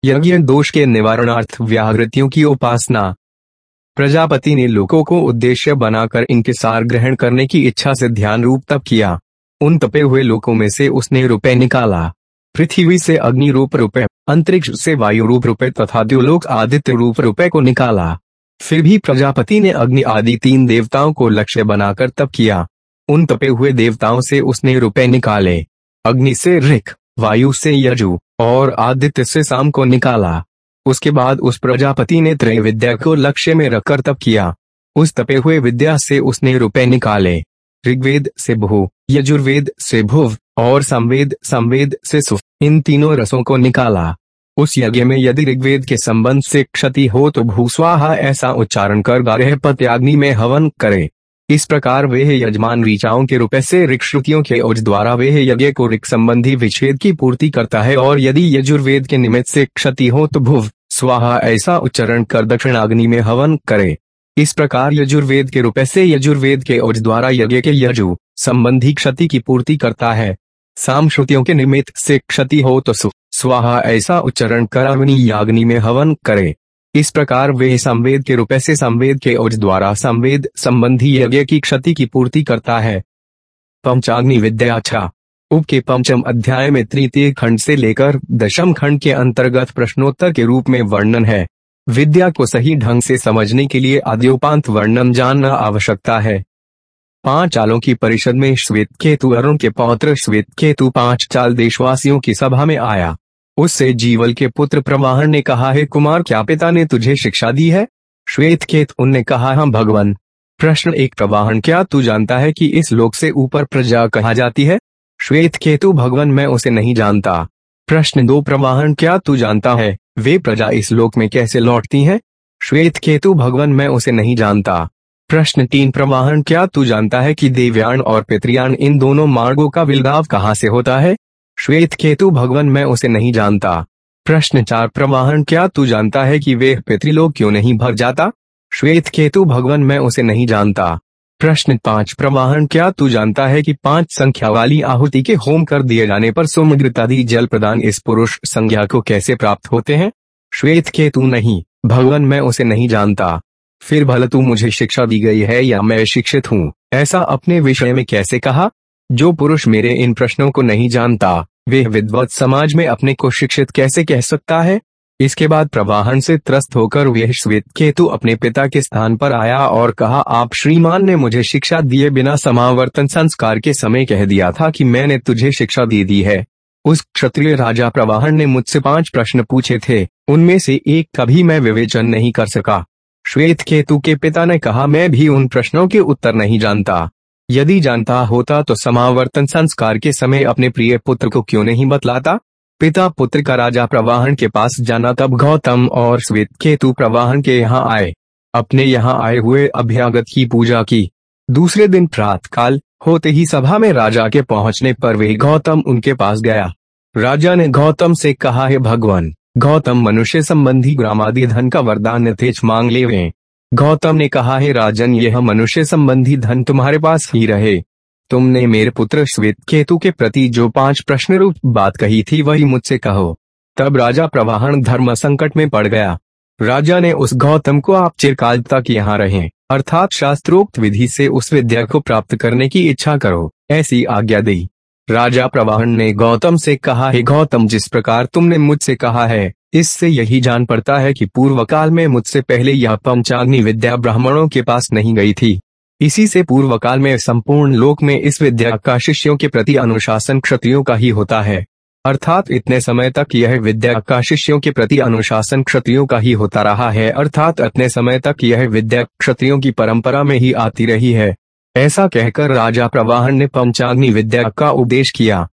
यज्ञ दोष के निवारणार्थ व्याहृतियों की उपासना। प्रजापति ने लोगों को उद्देश्य बनाकर इनके सार ग्रहण करने की इच्छा से ध्यान रूप तप किया। उन तपे हुए लोगों में से उसने रुपए निकाला। पृथ्वी से अग्नि रूप रुपए अंतरिक्ष से वायु रूप रुपए तथा द्योलोक आदित्य रूप रुपए को निकाला। फिर भी प्रजापति ने अग्नि आदि तीन देवताओं को लक्ष्य बनाकर तप किया। उन तपे हुए देवताओं से उसने रुपए निकाले। अग्नि से रिख वायु से यजु, और आदित्य से शाम को निकाला। उसके बाद उस प्रजापति ने त्रय विद्या को लक्ष्य में रखकर तप किया। उस तपे हुए विद्या से उसने रुपए निकाले। ऋग्वेद से भू यजुर्वेद से भुव, और संवेद संवेद से सुफ, इन तीनों रसों को निकाला। उस यज्ञ में यदि ऋग्वेद के संबंध से क्षति हो तो भूस्वाहा ऐसा उच्चारण कर गारह पत्याग्नि में हवन करे। इस प्रकार वे यजमान ऋचाओं के रुपए से ऋक्षुतियों के ओज द्वारा वे यज्ञ को ऋक संबंधी विच्छेद की पूर्ति करता है और यदि यजुर्वेद के निमित्त से क्षति हो तो भुव स्वाहा ऐसा उच्चारण कर दक्षिणाग्नि में हवन करे। इस प्रकार यजुर्वेद के रुपए से यजुर्वेद के ओज द्वारा यज्ञ के यजु संबंधी क्षति की पूर्ति करता है। साम श्रुतियों के निमित्त से क्षति हो तो सु स्वाहा ऐसा उच्चारण कर अग्नि याग्नि में हवन करे। इस प्रकार वे संवेद के रूप से संवेद के ओज द्वारा संवेद संबंधी यज्ञ की क्षति की पूर्ति करता है। पंचाग्नि विद्या अच्छा उप के पंचम अध्याय में तृतीय खंड से लेकर दशम खंड के अंतर्गत प्रश्नोत्तर के रूप में वर्णन है। विद्या को सही ढंग से समझने के लिए आद्योपांत वर्णन जानना आवश्यकता है। पाँच चालों की परिषद में श्वेत केतु अरुण के पौत्र श्वेत केतु पाँच चाल देशवासियों की सभा में आया। उससे जीवल के पुत्र प्रवाहन ने कहा, है कुमार, क्या पिता ने तुझे शिक्षा दी है? श्वेत केत उनने कहा हम भगवान। प्रश्न एक प्रवाहन क्या तू जानता है कि इस लोक से ऊपर प्रजा कहा जाती है? श्वेत केतु भगवान, मैं उसे नहीं जानता। प्रश्न दो प्रवाहन क्या तू जानता है? वे प्रजा इस लोक में कैसे लौटती हैं? श्वेत केतु भगवान, मैं उसे नहीं जानता। प्रश्न तीन प्रवाहन क्या तू जानता है कि देवयान और पितृयान इन दोनों मार्गों का विलगाव कहाँ से होता है? श्वेत केतु भगवान मैं उसे नहीं जानता। प्रश्न चार प्रवाहन क्या तू जानता है कि वे पितृलोक क्यों नहीं भर जाता? श्वेत केतु भगवान मैं उसे नहीं जानता। प्रश्न पाँच प्रवाहन क्या तू जानता है कि पाँच संख्या वाली आहुति के होम कर दिए जाने पर सुमग्रतादि जल प्रदान इस पुरुष संज्ञा को कैसे प्राप्त होते हैं? श्वेत केतु नहीं, भगवान मैं उसे नहीं जानता। फिर भले तू मुझे शिक्षा दी गई है या मैं शिक्षित हूँ? ऐसा अपने विषय में कैसे कहा? जो पुरुष मेरे इन प्रश्नों को नहीं जानता। वे विद्वत समाज में अपने को शिक्षित कैसे कह सकता है? इसके बाद प्रवाहन से त्रस्त होकर वह श्वेत केतु अपने पिता के स्थान पर आया और कहा, आप श्रीमान ने मुझे शिक्षा दिए बिना समावर्तन संस्कार के समय कह दिया था कि मैंने तुझे शिक्षा दे दी है। उस क्षत्रिय राजा प्रवाहन ने मुझसे पाँच प्रश्न पूछे थे। उनमें से एक कभी मैं विवेचन नहीं कर सका। श्वेत केतु के पिता ने कहा, मैं भी उन प्रश्नों के उत्तर नहीं जानता। यदि जानता होता तो समावर्तन संस्कार के समय अपने प्रिय पुत्र को क्यों नहीं बतलाता? पिता पुत्र का राजा प्रवाहन के पास जाना तब गौतम और श्वेत केतु प्रवाहन के यहाँ आए। अपने यहाँ आए हुए अभ्यागत की पूजा की। दूसरे दिन प्रात काल होते ही सभा में राजा के पहुँचने पर वे गौतम उनके पास गया। राजा ने गौतम से कहा, है भगवान, गौतम मनुष्य संबंधी ग्रामादि धन का वरदान यथेच मांग ले गौतम ने कहा, है राजन, यह मनुष्य संबंधी धन तुम्हारे पास ही रहे। तुमने मेरे पुत्र श्वेत केतु के प्रति जो पाँच प्रश्न रूप बात कही थी, वही मुझसे कहो। तब राजा प्रवाहन धर्म संकट में पड़ गया। राजा ने उस गौतम को आप चिरकाल तक यहाँ रहे। अर्थात शास्त्रोक्त विधि से उस विद्या को प्राप्त करने की इच्छा करो, ऐसी आज्ञा दी। राजा प्रवाहन ने गौतम से कहा, है गौतम, जिस प्रकार तुमने मुझसे कहा है इससे यही जान पड़ता है कि पूर्व काल में मुझसे पहले यह पंचाग्नि विद्या ब्राह्मणों के पास नहीं गई थी। इसी से पूर्व काल में संपूर्ण लोक में इस विद्या का शिष्यों के प्रति अनुशासन क्षत्रियों का ही होता है। अर्थात इतने समय तक यह विद्या का शिष्यों के प्रति अनुशासन क्षत्रियों का ही होता रहा है। अर्थात इतने समय तक यह विद्या क्षत्रियों की परंपरा में ही आती रही है। ऐसा कहकर राजा प्रवाहन ने पंचाग्नि विद्या का उपदेश किया।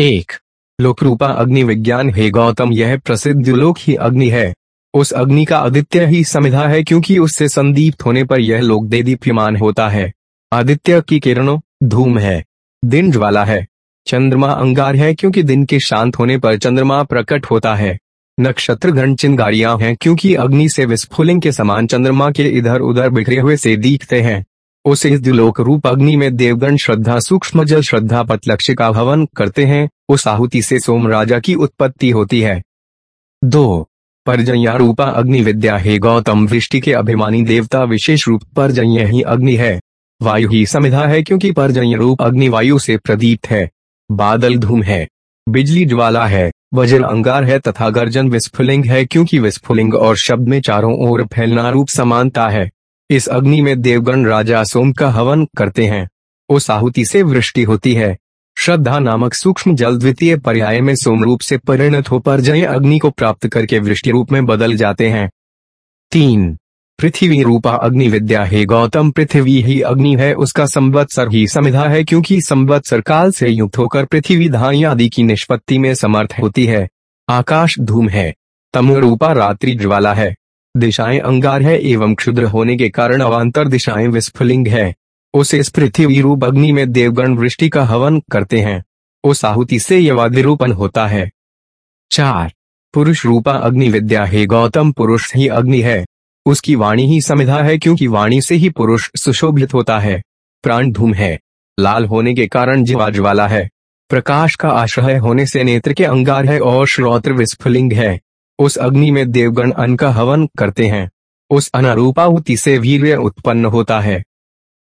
एक लोक रूपा अग्नि विज्ञान है गौतम, यह प्रसिद्ध लोक ही अग्नि है। उस अग्नि का आदित्य ही समिधा है, क्योंकि उससे संदीप्त होने पर यह लोक दे दीप्यमान होता है। आदित्य की किरणों धूम है, दिन ज्वाला है, चंद्रमा अंगार है, क्योंकि दिन के शांत होने पर चंद्रमा प्रकट होता है। नक्षत्र घन चिंगारियाँ हैं, क्योंकि अग्नि से विस्फुलिंग के समान चंद्रमा के इधर उधर बिखरे हुए से दिखते हैं। उस इस रूप अग्नि में देवगण श्रद्धा, सूक्ष्म जल श्रद्धा पत लक्ष्य का हवन करते हैं। उस आहुति से सोम राजा की उत्पत्ति होती है। दो परजया रूपा अग्नि विद्या। है गौतम, वृष्टि के अभिमानी देवता, विशेष रूप परजय ही अग्नि है। वायु ही समिधा है क्योंकि परजय रूप अग्नि वायु से प्रदीप्त है। बादल धूम है। बिजली ज्वाला है। वज़न अंगार है तथा गर्जन विस्फुलिंग है क्योंकि विस्फुलिंग और शब्द में चारों ओर फैलना रूप समानता है। इस अग्नि में देवगण राजा सोम का हवन करते हैं। उस आहुति से वृष्टि होती है। श्रद्धा नामक सूक्ष्म जल द्वितीय पर्याय में सोम रूप से परिणत हो पर जय अग्नि को प्राप्त करके वृष्टि रूप में बदल जाते हैं। तीन। पृथ्वी रूपा अग्नि विद्या है गौतम, पृथ्वी ही अग्नि है, उसका संवत्सर ही समिधा है, क्योंकि संवत्सर काल से युक्त होकर पृथ्वी धाई आदि की निष्पत्ति में समर्थ होती है। आकाश धूम है। तमो रूपा रात्रि ज्वाला है। दिशाएँ अंगार है एवं क्षुद्र होने के कारण अवान्तर दिशाएँ विस्फुलिंग है। उस इस पृथ्वी रूप अग्नि में देवगण वृष्टि का हवन करते हैं। उस आहुति से यवादिरूपन होता है। चार। पुरुष रूपा अग्नि विद्या है गौतम पुरुष ही अग्नि है। उसकी वाणी ही समिधा है क्योंकि वाणी से ही पुरुष सुशोभित होता है। प्राण धूम है। लाल होने के कारण जीवा ज्वाला है। प्रकाश का आश्रय होने से नेत्र के अंगार है और श्रोत्र विस्फुलिंग है। उस अग्नि में देवगण अन्न का हवन करते हैं। उस अनारूपाहुति से वीर्य उत्पन्न होता है।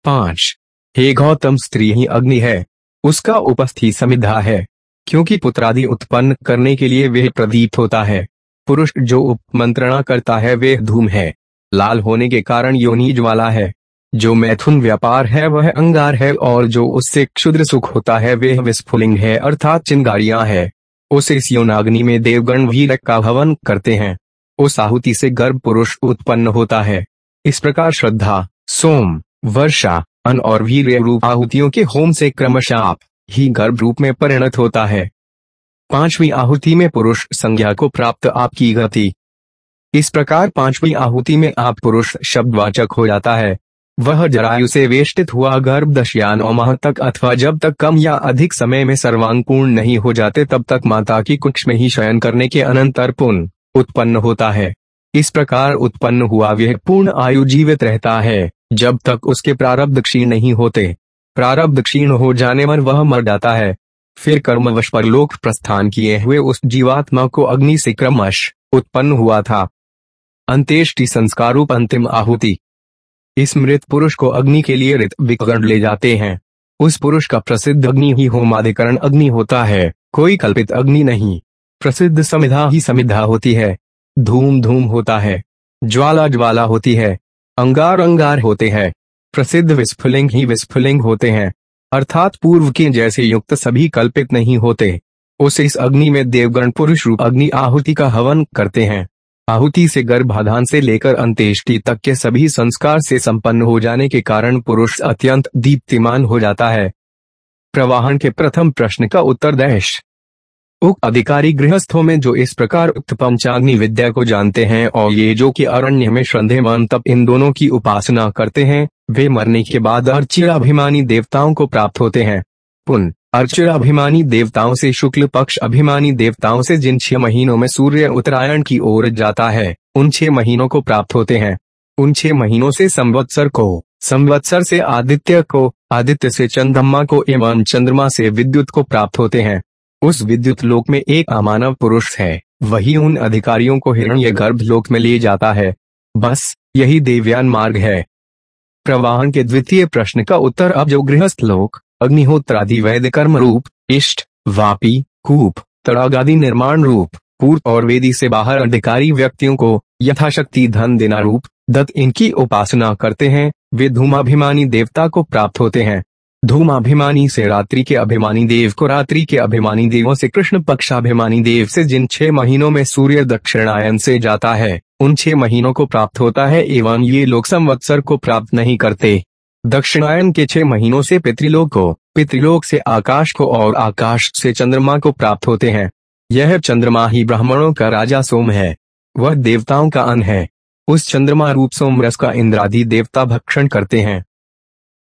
पाँच। हे गौतम, स्त्री ही अग्नि है। उसका उपस्थि समिधा है। क्योंकि पुत्रादि उत्पन्न करने के लिए वह प्रदीप्त होता है। पुरुष जो उपमंत्रणा करता है, वह धूम है। लाल होने के कारण योनि ज्वाला है। जो मैथुन व्यापार है, वह अंगार है और जो उससे क्षुद्र सुख होता है, वह विस्फुलिंग है, अर्थात चिंगारियाँ है। उस इस योनाग्नि में देवगण वीर का हवन करते हैं। उस आहुति से गर्भ पुरुष उत्पन्न होता है। इस प्रकार श्रद्धा, सोम, वर्षा, अन और वीर रूप आहुतियों के होम से क्रमशः ही गर्भ रूप में परिणत होता है। पांचवी आहुति में पुरुष संज्ञा को प्राप्त आपकी गति। इस प्रकार पांचवी आहुति में आप पुरुष शब्दवाचक हो जाता है। वह जरायु से वेष्टित हुआ गर्भ दश या नौ माह तक अथवा जब तक कम या अधिक समय में सर्वांगपूर्ण नहीं हो जाते तब तक माता की कुक्ष में ही शयन करने के अनंतर पुन उत्पन्न होता है। इस प्रकार उत्पन्न हुआ वह पूर्ण आयु जीवित रहता है। जब तक उसके प्रारब्ध क्षीण नहीं होते, प्रारब्ध क्षीण हो जाने पर वह मर जाता है। फिर कर्मवश पर लोक प्रस्थान किए हुए उस जीवात्मा को अग्नि से क्रमश उत्पन्न हुआ था। अंत्येष्टि संस्कारूप अंतिम आहुति। इस मृत पुरुष को अग्नि के लिए ऋत विकर्ण ले जाते हैं। उस पुरुष का प्रसिद्ध अग्नि ही होमाधिकरण अग्नि होता है। कोई कल्पित अग्नि नहीं। प्रसिद्ध समिधा ही समिधा होती है। धूम धूम होता है। ज्वाला ज्वाला होती है। अंगार अंगार होते हैं। प्रसिद्ध विस्फुलिंग ही विस्फुलिंग होते हैं। अर्थात पूर्व के जैसे युक्त सभी कल्पित नहीं होते। उस इस अग्नि में देवगण पुरुष रूप अग्नि आहुति का हवन करते हैं। आहुति से गर्भाधान से लेकर अंत्येष्टि तक के सभी संस्कार से संपन्न हो जाने के कारण पुरुष अत्यंत दीप्तिमान हो जाता है। प्रवाहन के प्रथम प्रश्न का उत्तर दैश उक्त अधिकारी गृहस्थों में जो इस प्रकार उक्त पंचाग्नि विद्या को जानते हैं और ये जो कि अरण्य में श्रद्धे श्रद्धेमान तब इन दोनों की उपासना करते हैं, वे मरने के बाद अर्चिराभिमानी देवताओं को प्राप्त होते हैं। पुन अर्चिराभिमानी देवताओं से, शुक्ल पक्ष अभिमानी देवताओं से जिन छह महीनों में सूर्य उत्तरायण की ओर जाता है, उन छह महीनों को प्राप्त होते हैं। उन छह महीनों से संवत्सर को, संवत्सर से आदित्य को, आदित्य से चंद्रमा को एवं चंद्रमा से विद्युत को प्राप्त होते हैं। उस विद्युत लोक में एक अमानव पुरुष है, वही उन अधिकारियों को हिरण्य गर्भ लोक में ले जाता है। बस, यही देवयान मार्ग है। प्रवाहन के द्वितीय प्रश्न का उत्तर अब जो गृहस्थ लोक अग्निहोत्रादि वैद कर्म रूप इष्ट, वापी, कूप तड़ाग आदि निर्माण रूप पूर्व और वेदी से बाहर अधिकारी व्यक्तियों को यथाशक्ति धन देना रूप, दत्त इनकी उपासना करते हैं, वे धूमाभिमानी देवता को प्राप्त होते हैं। धूमाभिमानी से रात्रि के अभिमानी देव को रात्रि के अभिमानी देवों से कृष्ण पक्षाभिमानी देव से जिन छह महीनों में सूर्य दक्षिणायन से जाता है, उन छह महीनों को प्राप्त होता है एवं ये लोग संवत्सर को प्राप्त नहीं करते। दक्षिणायन के छह महीनों से पितृलोक को, पितृलोक से आकाश को और आकाश से चंद्रमा को प्राप्त होते हैं। यह चंद्रमा ही ब्राह्मणों का राजा सोम है। वह देवताओं का अन्न है। उस चंद्रमा रूप सोम रस का इंद्रादि देवता भक्षण करते हैं।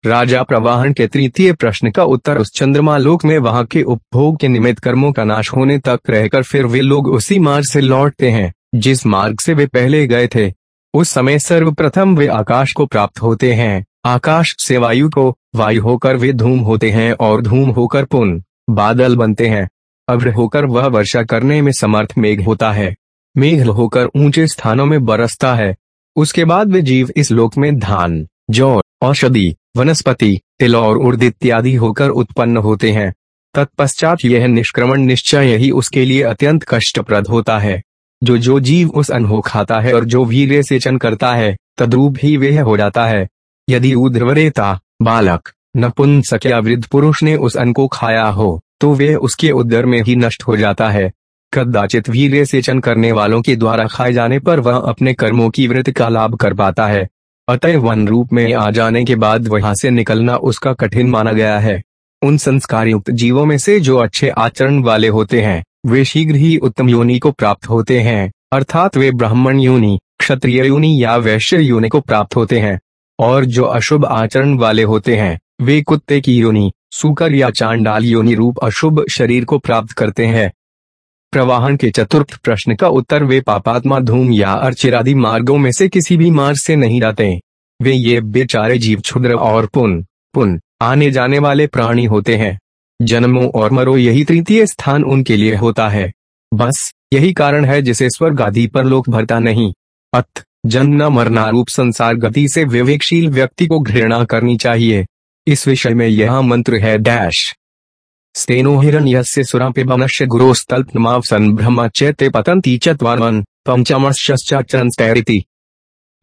राजा प्रवाहन के तृतीय प्रश्न का उत्तर उस चंद्रमा लोक में वहाँ के उपभोग के निमित्त कर्मों का नाश होने तक रहकर फिर वे लोग उसी मार्ग से लौटते हैं, जिस मार्ग से वे पहले गए थे। उस समय सर्वप्रथम वे आकाश को प्राप्त होते हैं। आकाश से वायु को वायु होकर वे धूम होते हैं और धूम होकर पुन बादल बनते हैं। अभ्र होकर वह वर्षा करने में समर्थ मेघ होता है। मेघ होकर ऊँचे स्थानों में बरसता है। उसके बाद वे जीव इस लोक में धान जौ औषधि, वनस्पति, तिल और उर्द इत्यादि होकर उत्पन्न होते हैं। तत्पश्चात यह निष्क्रमण निश्चय ही उसके लिए अत्यंत कष्टप्रद होता है। जो जो जीव उस अन्न खाता है और जो वीर सेचन करता है, तद्रूप ही वह हो जाता है। यदि उद्रवरेता बालक, नपुंसक या वृद्ध पुरुष ने उस अन्न को खाया हो तो वे उसके उदर में ही नष्ट हो जाता है। कदाचित वीर्य सेचन करने वालों के द्वारा खाए जाने पर वह अपने कर्मों की वृत्ति का लाभ कर पाता है। अतः वन रूप में आ जाने के बाद वहाँ से निकलना उसका कठिन माना गया है। उन संस्कार युक्त जीवों में से जो अच्छे आचरण वाले होते हैं, वे शीघ्र ही उत्तम योनि को प्राप्त होते हैं, अर्थात वे ब्राह्मण योनि, क्षत्रिय योनि या वैश्य योनि को प्राप्त होते हैं। और जो अशुभ आचरण वाले होते हैं, वे कुत्ते की योनि, सुकर या चांडाल योनि रूप अशुभ शरीर को प्राप्त करते हैं। प्रवाहन के चतुर्थ प्रश्न का उत्तर वे पापात्मा धूम या अर्चिरादि मार्गों में से किसी भी मार्ग से नहीं जाते। वे ये बेचारे जीव क्षुद्र और पुन पुन, आने जाने वाले प्राणी होते हैं। जन्मों और मरो यही तृतीय स्थान उनके लिए होता है। बस, यही कारण है जिसे स्वर्ग आदि पर लोक भरता नहीं। अत जन्म मरना रूप संसार गति से विवेकशील व्यक्ति को घृणा करनी चाहिए। इस विषय में यह मंत्र है डैश। स्तेनो हिरण्यस्य सुरापिबमनस्य गुरोस्तल्पमावसन ब्रह्म चैते पतंती चत्वारन पंचमश्चरति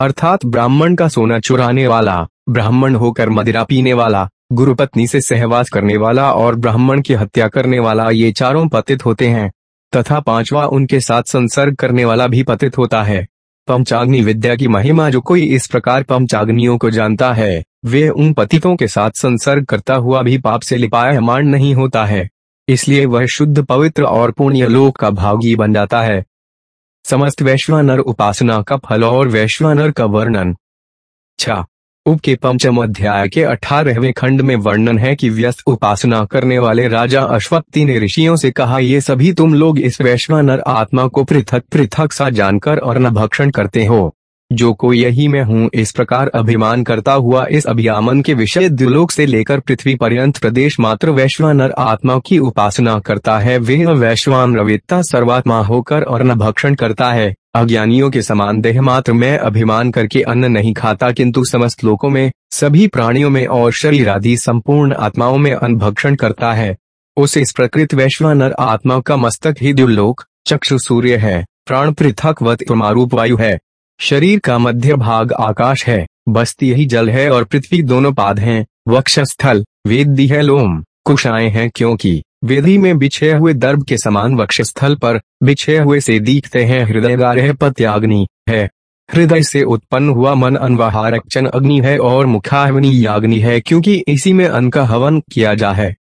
अर्थात ब्राह्मण का सोना चुराने वाला, ब्राह्मण होकर मदिरा पीने वाला गुरु पत्नी से सहवास करने वाला और ब्राह्मण की हत्या करने वाला ये चारों पतित होते हैं। तथा पांचवा उनके साथ संसर्ग करने वाला भी पतित होता है। पंचाग्नि विद्या की महिमा जो कोई इस प्रकार पंचाग्नियों को जानता है, वे उन पतितों के साथ संसर्ग करता हुआ भी पाप से लिपायमान नहीं होता है। इसलिए वह शुद्ध, पवित्र और पुण्य लोक का भागी बन जाता है। समस्त वैश्वानर उपासना का फल और वैश्वानर का वर्णन। छा। उप के पंचम अध्याय के अठारहवें खंड में वर्णन है कि व्यस्त उपासना करने वाले राजा अश्वत्ति ने ऋषियों से कहा, ये सभी तुम लोग इस वैश्वानर आत्मा को पृथक पृथक सा जानकर और न भक्षण करते हो। जो कोई यही मैं हूँ, इस प्रकार अभिमान करता हुआ इस अभियामन के विषय द्विलोक से लेकर पृथ्वी पर्यंत प्रदेश मात्र वैश्वानर आत्मा की उपासना करता है, वह वैश्वान रविता सर्वात्मा होकर और न भक्षण करता है। अज्ञानियों के समान देह मात्र में अभिमान करके अन्न नहीं खाता, किंतु समस्त लोकों में, सभी प्राणियों में और शरीर आदि संपूर्ण आत्माओं में अन्न भक्षण करता है। उस इस प्रकृत वैश्वानर आत्मा का मस्तक ही द्युलोक चक्षु सूर्य है। प्राण पृथक वत वायु है। शरीर का मध्य भाग आकाश है, बस्ती ही जल है और पृथ्वी दोनों पाद हैं, वक्षस्थल, वेदी है लोम, कुशाएँ हैं क्योंकि, वेदी में बिछे हुए दर्भ के समान वक्षस्थल पर, बिछे हुए से दिखते हैं हृदय गारह पत्याग्नि है, हृदय से उत्पन्न हुआ मन अनवाहारक्षण अग्नि है और मुखाग्नि याग्नि है क्योंकि इसी में अन्न का हवन किया जा है।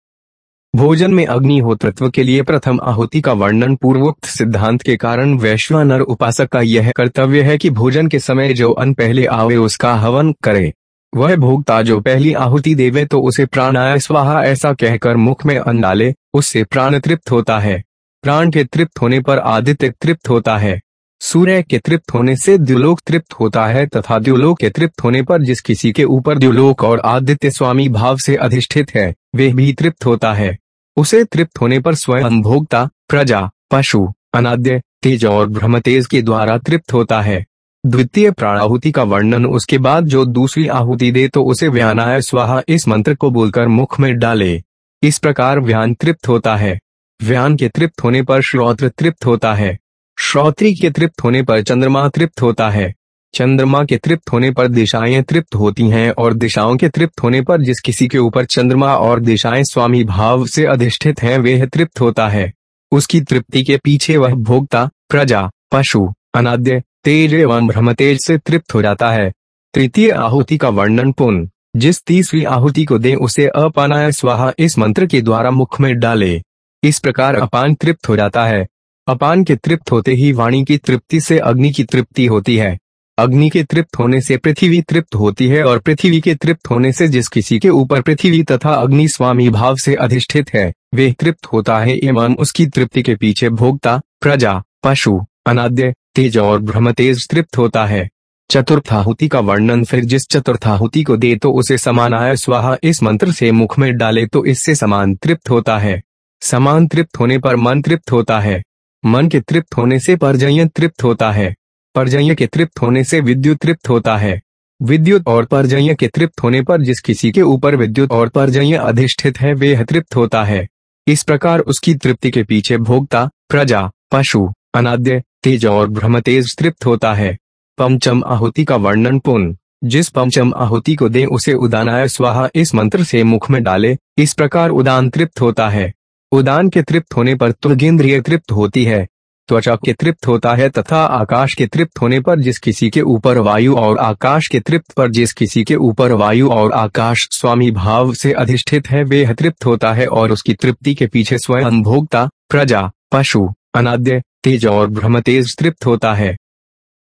भोजन में अग्निहोत्रत्व के लिए प्रथम आहुति का वर्णन पूर्वोक्त सिद्धांत के कारण वैश्वानर उपासक का यह कर्तव्य है कि भोजन के समय जो अन्न पहले आवे उसका हवन करे। वह भोगता जो पहली आहुति देवे तो उसे प्राणाय स्वाहा ऐसा कहकर मुख में अन्न डाले, उससे प्राण तृप्त होता है। प्राण के तृप्त होने पर आदित्य तृप्त होता है। सूर्य के तृप्त होने से द्युलोक तृप्त होता है तथा द्युलोक के तृप्त होने पर जिस किसी के ऊपर द्युलोक और आदित्य स्वामी भाव से अधिष्ठित है, वे भी तृप्त होता है। उसे तृप्त होने पर स्वयं भोक्ता, प्रजा, पशु, अनाद्य, तेज और ब्रह्म तेज के द्वारा तृप्त होता है। द्वितीय प्राणाहुति का वर्णन उसके बाद जो दूसरी आहुति दे तो उसे व्यानाय स्वाहा इस मंत्र को बोलकर मुख में डाले। इस प्रकार व्यान तृप्त होता है। व्यान के तृप्त होने पर श्रोत्र तृप्त होता है। श्रोत्री के तृप्त होने पर चंद्रमा तृप्त होता है। चंद्रमा के तृप्त होने पर दिशाएँ तृप्त होती हैं और दिशाओं के तृप्त होने पर जिस किसी के ऊपर चंद्रमा और दिशाएँ स्वामी भाव से अधिष्ठित हैं वह तृप्त होता है। उसकी तृप्ति के पीछे वह भोक्ता, प्रजा, पशु, अनाद्य, तेज एवं भ्रम तेज से तृप्त हो जाता है। तृतीय आहुति का वर्णन पुन। जिस तीसरी आहुति को दे, उसे अपानाय स्वाहा इस मंत्र के द्वारा मुख में डाले। इस प्रकार अपान तृप्त हो जाता है। अपान के तृप्त होते ही वाणी की तृप्ति से अग्नि की तृप्ति होती है। अग्नि के तृप्त होने से पृथ्वी तृप्त होती है और पृथ्वी के तृप्त होने से जिस किसी के ऊपर पृथ्वी तथा अग्नि स्वामी भाव से अधिष्ठित है, वे तृप्त होता है एवं उसकी तृप्ति के पीछे भोक्ता प्रजा, पशु, अनाद्य, तेज और भ्रम तेज तृप्त होता है। चतुर्थाहुति का वर्णन फिर जिस चतुर्थाहुति को दे तो उसे समानाय स्वाहा इस मंत्र से मुख में डाले तो इससे समान तृप्त होता है। समान तृप्त होने पर मन तृप्त होता है। मन के तृप्त होने से परजय तृप्त होता है। पर्जन्य के तृप्त होने से विद्युत तृप्त होता है। विद्युत और पर्जन्य के तृप्त होने पर जिस किसी के ऊपर विद्युत और पर्जन्य अधिष्ठित है, वे तृप्त होता है। इस प्रकार उसकी तृप्ति के पीछे भोक्ता, प्रजा, पशु, अनाद्य, तेज और भ्रम तेज तृप्त होता है। पंचम आहुति का वर्णन पुन। जिस पंचम आहुति को दे, उसे उदानाय स्वाहा इस मंत्र से मुख में डाले। इस प्रकार उदान तृप्त होता है। उदान के तृप्त होने पर तुर्गेंद्रिय तृप्त होती है। त्वचा के तृप्त होता है तथा आकाश के तृप्त होने पर जिस किसी के ऊपर वायु और आकाश के तृप्त पर जिस किसी के ऊपर वायु और आकाश स्वामी भाव से अधिष्ठित है वे तृप्त होता है और उसकी तृप्ति के पीछे स्वयं भोक्ता प्रजा, पशु, अनाद्य, तेज और भ्रम तेज तृप्त होता है।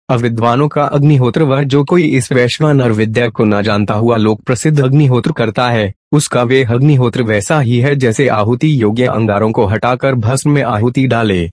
अविद्वानों का अग्निहोत्र वह जो कोई इस वैश्वानर विद्या को न जानता हुआ लोक प्रसिद्ध अग्निहोत्र करता है, उसका वे अग्निहोत्र वैसा ही है जैसे आहुति योग्य अंगारों को हटाकर भस्म में आहुति डाले।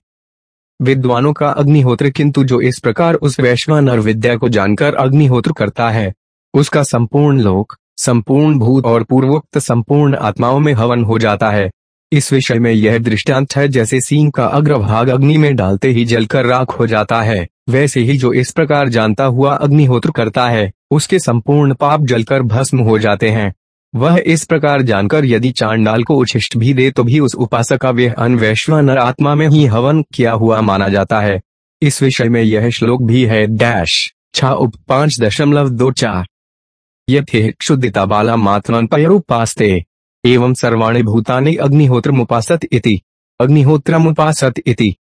विद्वानों का अग्निहोत्र, किंतु जो इस प्रकार उस वैश्वानर विद्या को जानकर अग्निहोत्र करता है, उसका संपूर्ण लोक, संपूर्ण भूत और पूर्वोक्त संपूर्ण आत्माओं में हवन हो जाता है। इस विषय में यह दृष्टांत है, जैसे सींग का अग्रभाग अग्नि में डालते ही जलकर राख हो जाता है, वैसे ही जो इस प्रकार जानता हुआ अग्निहोत्र करता है, उसके संपूर्ण पाप जलकर भस्म हो जाते हैं। वह इस प्रकार जानकर यदि चांडाल को उच्छिष्ट भी दे तो भी उस उपासक का वह अनवैश्वानर आत्मा में ही हवन किया हुआ माना जाता है। इस विषय में यह श्लोक भी है डैश, छा उप पाँच दशमलव दो चार। यथे क्षुदिता बाला मातवन पयरुपास्ते, एवं सर्वाणी भूतानि अग्निहोत्र इति अग्निहोत्र इति।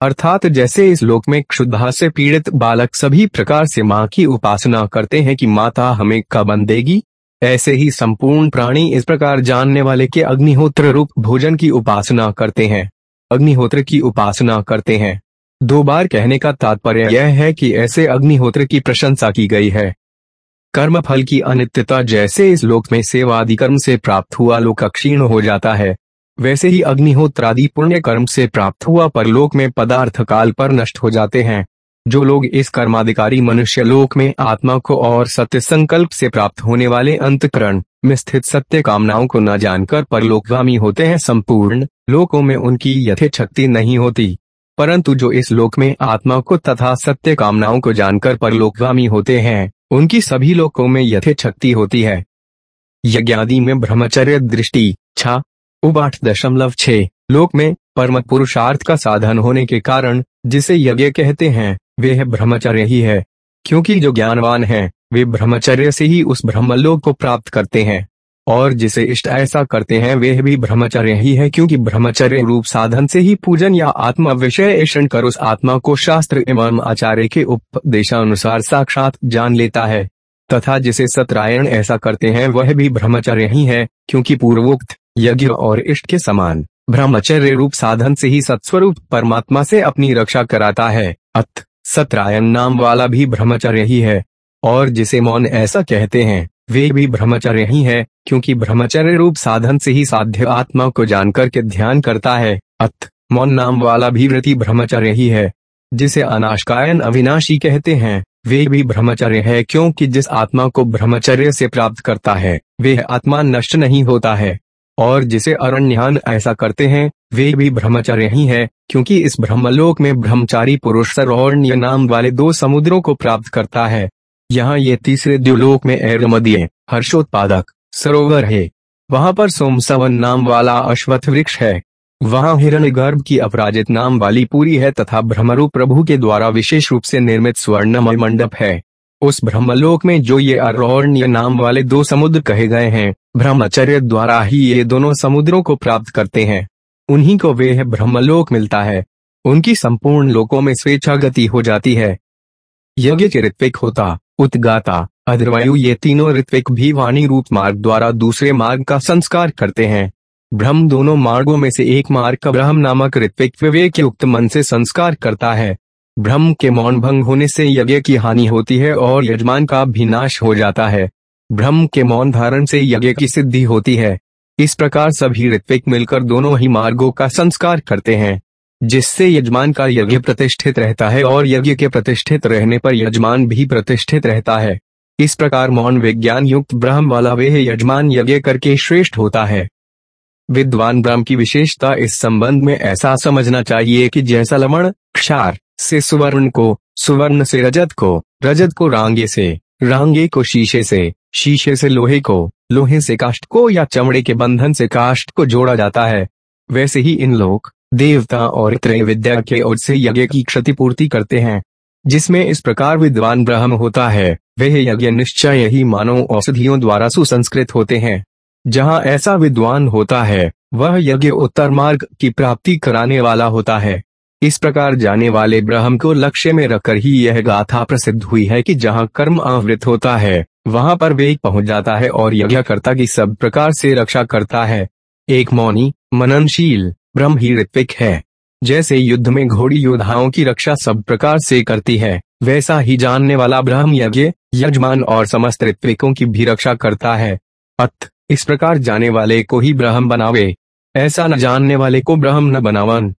अर्थात जैसे इस लोक में क्षुद्धा से पीड़ित बालक सभी प्रकार से माँ की उपासना करते हैं कि माता हमें कब देगी ऐसे ही संपूर्ण प्राणी इस प्रकार जानने वाले के अग्निहोत्र रूप भोजन की उपासना करते हैं। अग्निहोत्र की उपासना करते हैं। दो बार कहने का तात्पर्य यह है कि ऐसे अग्निहोत्र की प्रशंसा की गई है। कर्म फल की अनित्यता जैसे इस लोक में सेवादि कर्म से प्राप्त हुआ लोक क्षीण हो जाता है, वैसे ही अग्निहोत्रादि पुण्य कर्म से प्राप्त हुआ परलोक में पदार्थ काल पर नष्ट हो जाते हैं। जो लोग इस कर्माधिकारी मनुष्य लोक में आत्मा को और सत्य संकल्प से प्राप्त होने वाले अंतकरण में स्थित सत्य कामनाओं को न जानकर परलोकगामी होते हैं संपूर्ण लोकों में उनकी यथेच्छक्ति नहीं होती। परंतु जो इस लोक में आत्मा को तथा सत्य कामनाओं को जानकर परलोकगामी होते हैं, उनकी सभी लोकों में यथेच्छक्ति होती है। यज्ञादि में ब्रह्मचर्य दृष्टि, छा, उब दशमलव छह, लोक में परम पुरुषार्थ का साधन होने के कारण, जिसे यज्ञ कहते हैं वे ब्रह्मचर्य ही है, क्योंकि जो ज्ञानवान है, वे ब्रह्मचर्य से ही उस ब्रह्मलोक को प्राप्त करते हैं। और जिसे इष्ट ऐसा करते हैं, वे भी ब्रह्मचर्य ही है, क्योंकि ब्रह्मचर्य रूप साधन से ही पूजन या आत्मा विषय कर उस आत्मा को शास्त्र एवं आचार्य के उपदेशानुसार साक्षात जान लेता है। तथा जिसे सत्रायण ऐसा करते हैं, वह भी ब्रह्मचर्य ही है, क्योंकि पूर्वोक्त, यज्ञ और इष्ट के समान, ब्रह्मचर्य रूप साधन से ही सत्स्वरूप परमात्मा से अपनी रक्षा कराता है। अत सत्रायन नाम वाला भी ब्रह्मचर्य ही है और जिसे मौन ऐसा कहते हैं, वे भी ब्रह्मचर्य ही है क्योंकि ब्रह्मचर्य रूप साधन से ही साध्य आत्मा को जानकर के ध्यान करता है, अत, मौन नाम वाला भी वृत्ति ब्रह्मचर्य ही है, जिसे अनाशकायन अविनाशी कहते हैं, वे भी ब्रह्मचर्य है क्योंकि जिस आत्मा को ब्रह्मचर्य से प्राप्त करता है, वे आत्मा नष्ट नहीं होता है। और जिसे अरण्यान ऐसा करते हैं, वे भी ब्रह्मचर्य ही है, क्योंकि इस ब्रह्मलोक में ब्रह्मचारी पुरुष सरण्य नाम वाले दो समुद्रों को प्राप्त करता है। यहाँ ये तीसरे द्व्योलोक में एरमदीय हर्षोत्पादक, सरोवर है। वहाँ पर सोमसवन नाम वाला अश्वत्थ वृक्ष है। वहाँ हिरण गर्भ की अपराजित नाम वाली पूरी है तथा भ्रमरु प्रभु के द्वारा विशेष रूप से निर्मित स्वर्णमय मंडप है। उस ब्रह्मलोक में जो ये अरण्य नाम वाले दो समुद्र कहे गए हैं ब्रह्मचर्य द्वारा ही ये दोनों समुद्रों को प्राप्त करते हैं। उन्हीं को वे ब्रह्मलोक मिलता है। उनकी संपूर्ण लोकों में स्वेच्छा गति हो जाती है। यज्ञ के ऋत्विक होता उत्गाता अधरवायु ये तीनों ऋत्विक भी वाणी रूप मार्ग द्वारा दूसरे मार्ग का संस्कार करते हैं। ब्रह्म दोनों मार्गों में से एक मार्ग का ब्रह्म नामक ऋत्विक विवेक युक्त मन से संस्कार करता है। ब्रह्म के मौन भंग होने से यज्ञ की हानि होती है और यजमान का भी नाश हो जाता है। ब्रह्म के मौन धारण से यज्ञ की सिद्धि होती है। इस प्रकार सभी ऋत्विक मिलकर दोनों ही मार्गों का संस्कार करते हैं, जिससे यजमान का यज्ञ प्रतिष्ठित रहता है और यज्ञ के प्रतिष्ठित रहने पर यजमान भी प्रतिष्ठित रहता है। इस प्रकार मौन विज्ञान युक्त ब्रह्म वाला वे यजमान यज्ञ करके श्रेष्ठ होता है। विद्वान ब्रह्म की विशेषता इस संबंध में ऐसा समझना चाहिए कि जैसा लवण क्षार से सुवर्ण को, सुवर्ण से रजत को रजत को रांगे से, रांगे को शीशे से शीशे से लोहे को, लोहे से काष्ट को या चमड़े के बंधन से काष्ट को जोड़ा जाता है। वैसे ही इन लोग, देवता और त्रय विद्या के ओर से यज्ञ की क्षतिपूर्ति करते हैं, जिसमें इस प्रकार विद्वान ब्रह्म होता है। वह यज्ञ निश्चय ही मानव औषधियों द्वारा सुसंस्कृत होते हैं। जहाँ ऐसा विद्वान होता है, वह यज्ञ उत्तर मार्ग की प्राप्ति कराने वाला होता है। इस प्रकार जाने वाले ब्रह्म को लक्ष्य में रखकर ही यह गाथा प्रसिद्ध हुई है कि जहाँ कर्म आवृत होता है वहाँ पर वेग पहुँच जाता है और यज्ञकर्ता की सब प्रकार से रक्षा करता है। एक मौनी, मननशील ब्रह्म ही। ऋत्विक है जैसे युद्ध में घोड़ी योद्धाओं की रक्षा सब प्रकार से करती है, वैसा ही जानने वाला ब्रह्म यज्ञ, यजमान और समस्त ऋत्विकों की भी रक्षा करता है। अत, इस प्रकार जाने वाले को ही ब्रह्म बनावे। ऐसा न जानने वाले को ब्रह्म न बनावन।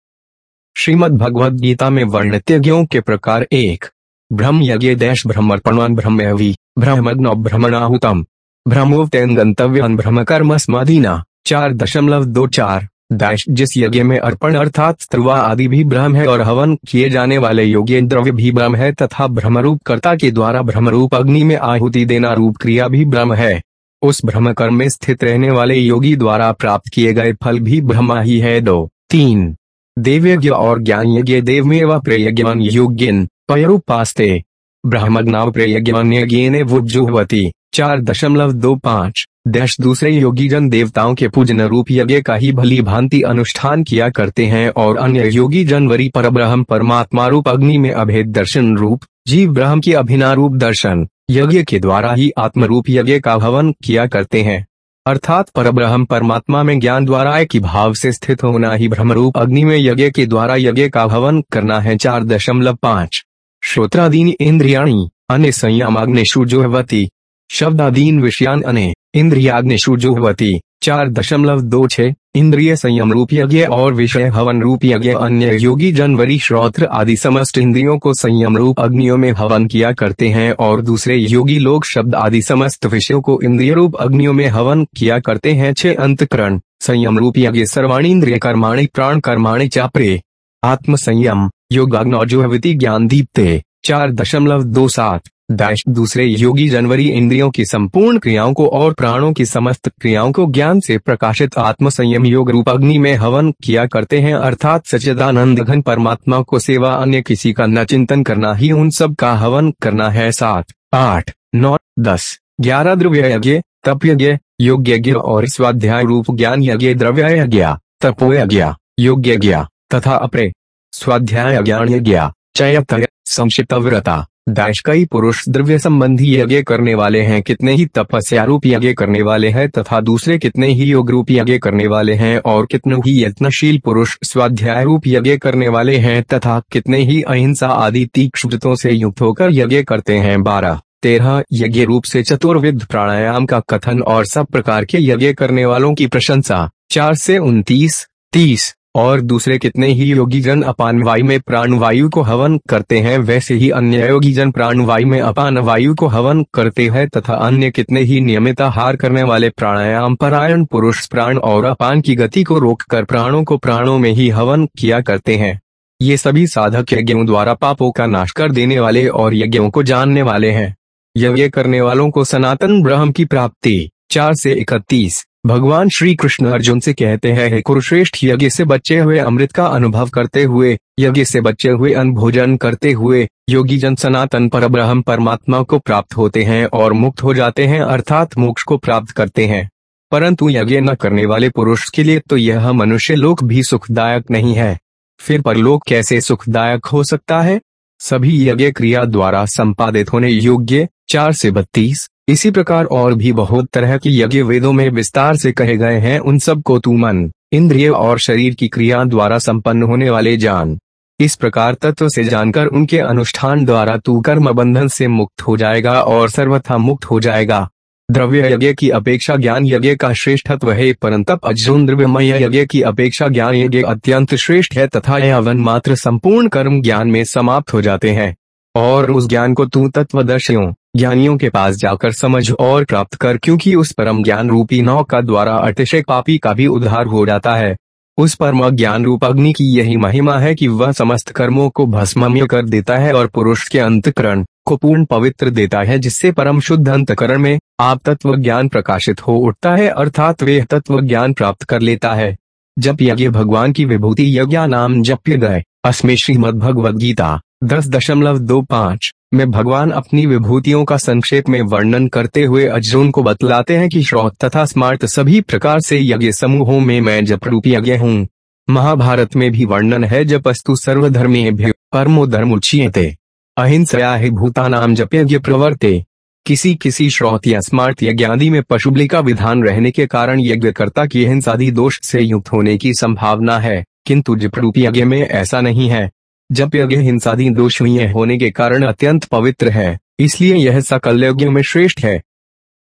श्रीमद भगवद गीता में वर्णित यज्ञों के प्रकार एक। ब्रह्म यज्ञ देश ब्रह्मर्पण ब्रह्मवी ब्रह्मग्न ब्रह्मणाहुतम ब्रह्मोवतैन गंतव्य ब्रह्म कर्म स्माधीना चार दशमलव दो चार। दाश जिस यज्ञ में अर्पण अर्थात स्त्रुवा आदि भी ब्रह्म है और हवन किए जाने वाले योग्य द्रव्य भी ब्रह्म है तथा ब्रह्मरूप कर्ता के द्वारा ब्रह्मरूप अग्नि में आहुति देना रूप क्रिया भी ब्रह्म है उस ब्रह्म कर्म में स्थित रहने वाले योगी द्वारा प्राप्त किए गए फल भी ब्रह्मा ही है। दो। तीन। देवयज्ञ और ज्ञान यज्ञ देव में व प्रयज्ञान योग्यन पयरूपास्ते ब्रह्मज्ञाव प्रयज्ञान यज्ञ वुजुहवती चार दशमलव दो पाँच। देश दूसरे योगी जन देवताओं के पूजन रूप यज्ञ का ही भली भांति अनुष्ठान किया करते हैं और अन्य योगी जनवरी पर ब्रह्म परमात्मा रूप अग्नि में अभेद दर्शन रूप, जीव ब्रह्म की अभिना रूप दर्शन, यज्ञ के द्वारा ही आत्म रूप यज्ञ का हवन किया करते हैं। अर्थात पर ब्रह्म परमात्मा में ज्ञान द्वारा एक भाव से स्थित होना ही ब्रह्म रूप अग्नि में यज्ञ के द्वारा यज्ञ का हवन करना है। चार दशमलव पाँच। श्रोत्रादीन इंद्रियाणी अन्य संयमाग्निशु जोहवती शब्दादीन विषयान अने इंद्रियाग्निशु जुहवती चार दशमलव दो छह इंद्रिय संयम रूप यज्ञ और विषय हवन रूप यज्ञ अन्य योगी जनवरी श्रोत्र आदि समस्त इंद्रियों को संयम रूप अग्नियों में हवन किया करते हैं और दूसरे योगी लोग शब्द आदि समस्त विषयों को इंद्रिय रूप अग्नियों में हवन किया करते हैं। छह अंतकरण। संयम रूप यज्ञ सर्वाणी इंद्रिय कर्माणी प्राण कर्माणी चापरे। आत्म संयम योगाग्नौजुहवती ज्ञान दीप्ते चार दशमलव दो सात दाश दूसरे योगी जनवरी इंद्रियों की संपूर्ण क्रियाओं को और प्राणों की समस्त क्रियाओं को ज्ञान से प्रकाशित आत्म संयम योग रूप अग्नि में हवन किया करते हैं अर्थात सचिदानंद घन परमात्मा को सेवा अन्य किसी का न चिंतन करना ही उन सब का हवन करना है सात, आठ, नौ, दस, ग्यारह द्रव्य यज्ञ, तप यज्ञ, योग यज्ञ और स्वाध्याय रूप ज्ञान यज्ञ द्रव्य यज्ञ तपो यज्ञ योग यज्ञ तथा अपरे स्वाध्याय ज्ञान यज्ञ चयत संक्षिप्त व्रता दाश कई पुरुष द्रव्य संबंधी यज्ञ करने वाले हैं, कितने ही तपस्या रूप यज्ञ करने वाले हैं तथा दूसरे कितने ही योग रूप यज्ञ करने वाले हैं और कितने ही यत्नशील पुरुष स्वाध्याय रूप यज्ञ करने वाले हैं तथा कितने ही अहिंसा आदि तीक्ष्णों से युक्त होकर यज्ञ करते हैं। बारह, तेरह, यज्ञ रूप से चतुर्विद प्राणायाम का कथन और सब प्रकार के यज्ञ करने वालों की प्रशंसा। चार से उनतीस, तीस और दूसरे कितने ही योगी जन अपान वायु में प्राण वायु को हवन करते हैं, वैसे ही अन्य योगी जन प्राण वायु में अपान वायु को हवन करते हैं तथा अन्य कितने ही नियमित आहार करने वाले प्राणायाम, परायण पुरुष प्राण और अपान की गति को रोककर प्राणों को प्राणों में ही हवन किया करते हैं। ये सभी साधक यज्ञों द्वारा पापों का नाश कर देने वाले और यज्ञों को जानने वाले हैं। यज्ञ करने वालों को सनातन ब्रह्म की प्राप्ति, चार से इकतीस। भगवान श्री कृष्ण अर्जुन से कहते हैं कुरुश्रेष्ठ, यज्ञ से बचे हुए अमृत का अनुभव करते हुए, यज्ञ से बचे हुए अन्न भोजन करते हुए योगी जन सनातन पर ब्रह्म परमात्मा को प्राप्त होते हैं और मुक्त हो जाते हैं, अर्थात मोक्ष को प्राप्त करते हैं। परंतु यज्ञ न करने वाले पुरुष के लिए तो यह मनुष्य लोक भी सुखदायक नहीं है। फिर परलोक कैसे सुखदायक हो सकता है? सभी यज्ञ क्रिया द्वारा संपादित होने योग्य, चार से बत्तीस। इसी प्रकार और भी बहुत तरह के यज्ञ वेदों में विस्तार से कहे गए हैं, उन सबको तू मन, इंद्रिय और शरीर की क्रिया द्वारा संपन्न होने वाले जान। इस प्रकार तत्व से जानकर उनके अनुष्ठान द्वारा तू कर्म बंधन से मुक्त हो जाएगा और सर्वथा मुक्त हो जाएगा। द्रव्य यज्ञ की अपेक्षा ज्ञान यज्ञ का श्रेष्ठत्व है, परंतप अज्जुन द्रव्यमय यज्ञ की अपेक्षा ज्ञान यज्ञ अत्यंत श्रेष्ठ है तथा यह मात्र संपूर्ण कर्म ज्ञान में समाप्त हो जाते हैं। और उस ज्ञान को तू तत्व तत्वदर्शियों ज्ञानियों के पास जाकर समझ और प्राप्त कर क्योंकि उस परम ज्ञान रूपी नौ का द्वारा अतिशय पापी का भी उद्धार हो जाता है। उस परम ज्ञान रूप अग्नि की यही महिमा है कि वह समस्त कर्मों को भस्मम्य कर देता है और पुरुष के अंतकरण को पूर्ण पवित्र देता है, जिससे परम शुद्ध अंतकरण में आप तत्व ज्ञान प्रकाशित हो उठता है, अर्थात वे तत्व ज्ञान प्राप्त कर लेता है। जब यज्ञ भगवान की विभूति यज्ञ नाम जप्य गए। अस्मे श्रीमद भगवद गीता दस दशमलव दो पाँच। में भगवान अपनी विभूतियों का संक्षेप में वर्णन करते हुए अर्जुन को बतलाते हैं कि श्रोत तथा स्मार्ट सभी प्रकार से यज्ञ समूहों में मैं जप रूप यज्ञ हूँ। महाभारत में भी वर्णन है, जपस्तु सर्वधर्मे परमो धर्म उच्यते अहिंसा ही भूतानाम जप्यज्ञ प्रवर्ते। किसी किसी श्रोत या स्मार्ट यज्ञ आदि में पशुबली का विधान रहने के कारण यज्ञकर्ता की हिंसादि दोष से युक्त होने की संभावना है, किंतु जिप्रूप यज्ञ में ऐसा नहीं है। जब यज्ञ हिंसादी दोष होने के कारण अत्यंत पवित्र है, इसलिए यह सकल यज्ञ में श्रेष्ठ है।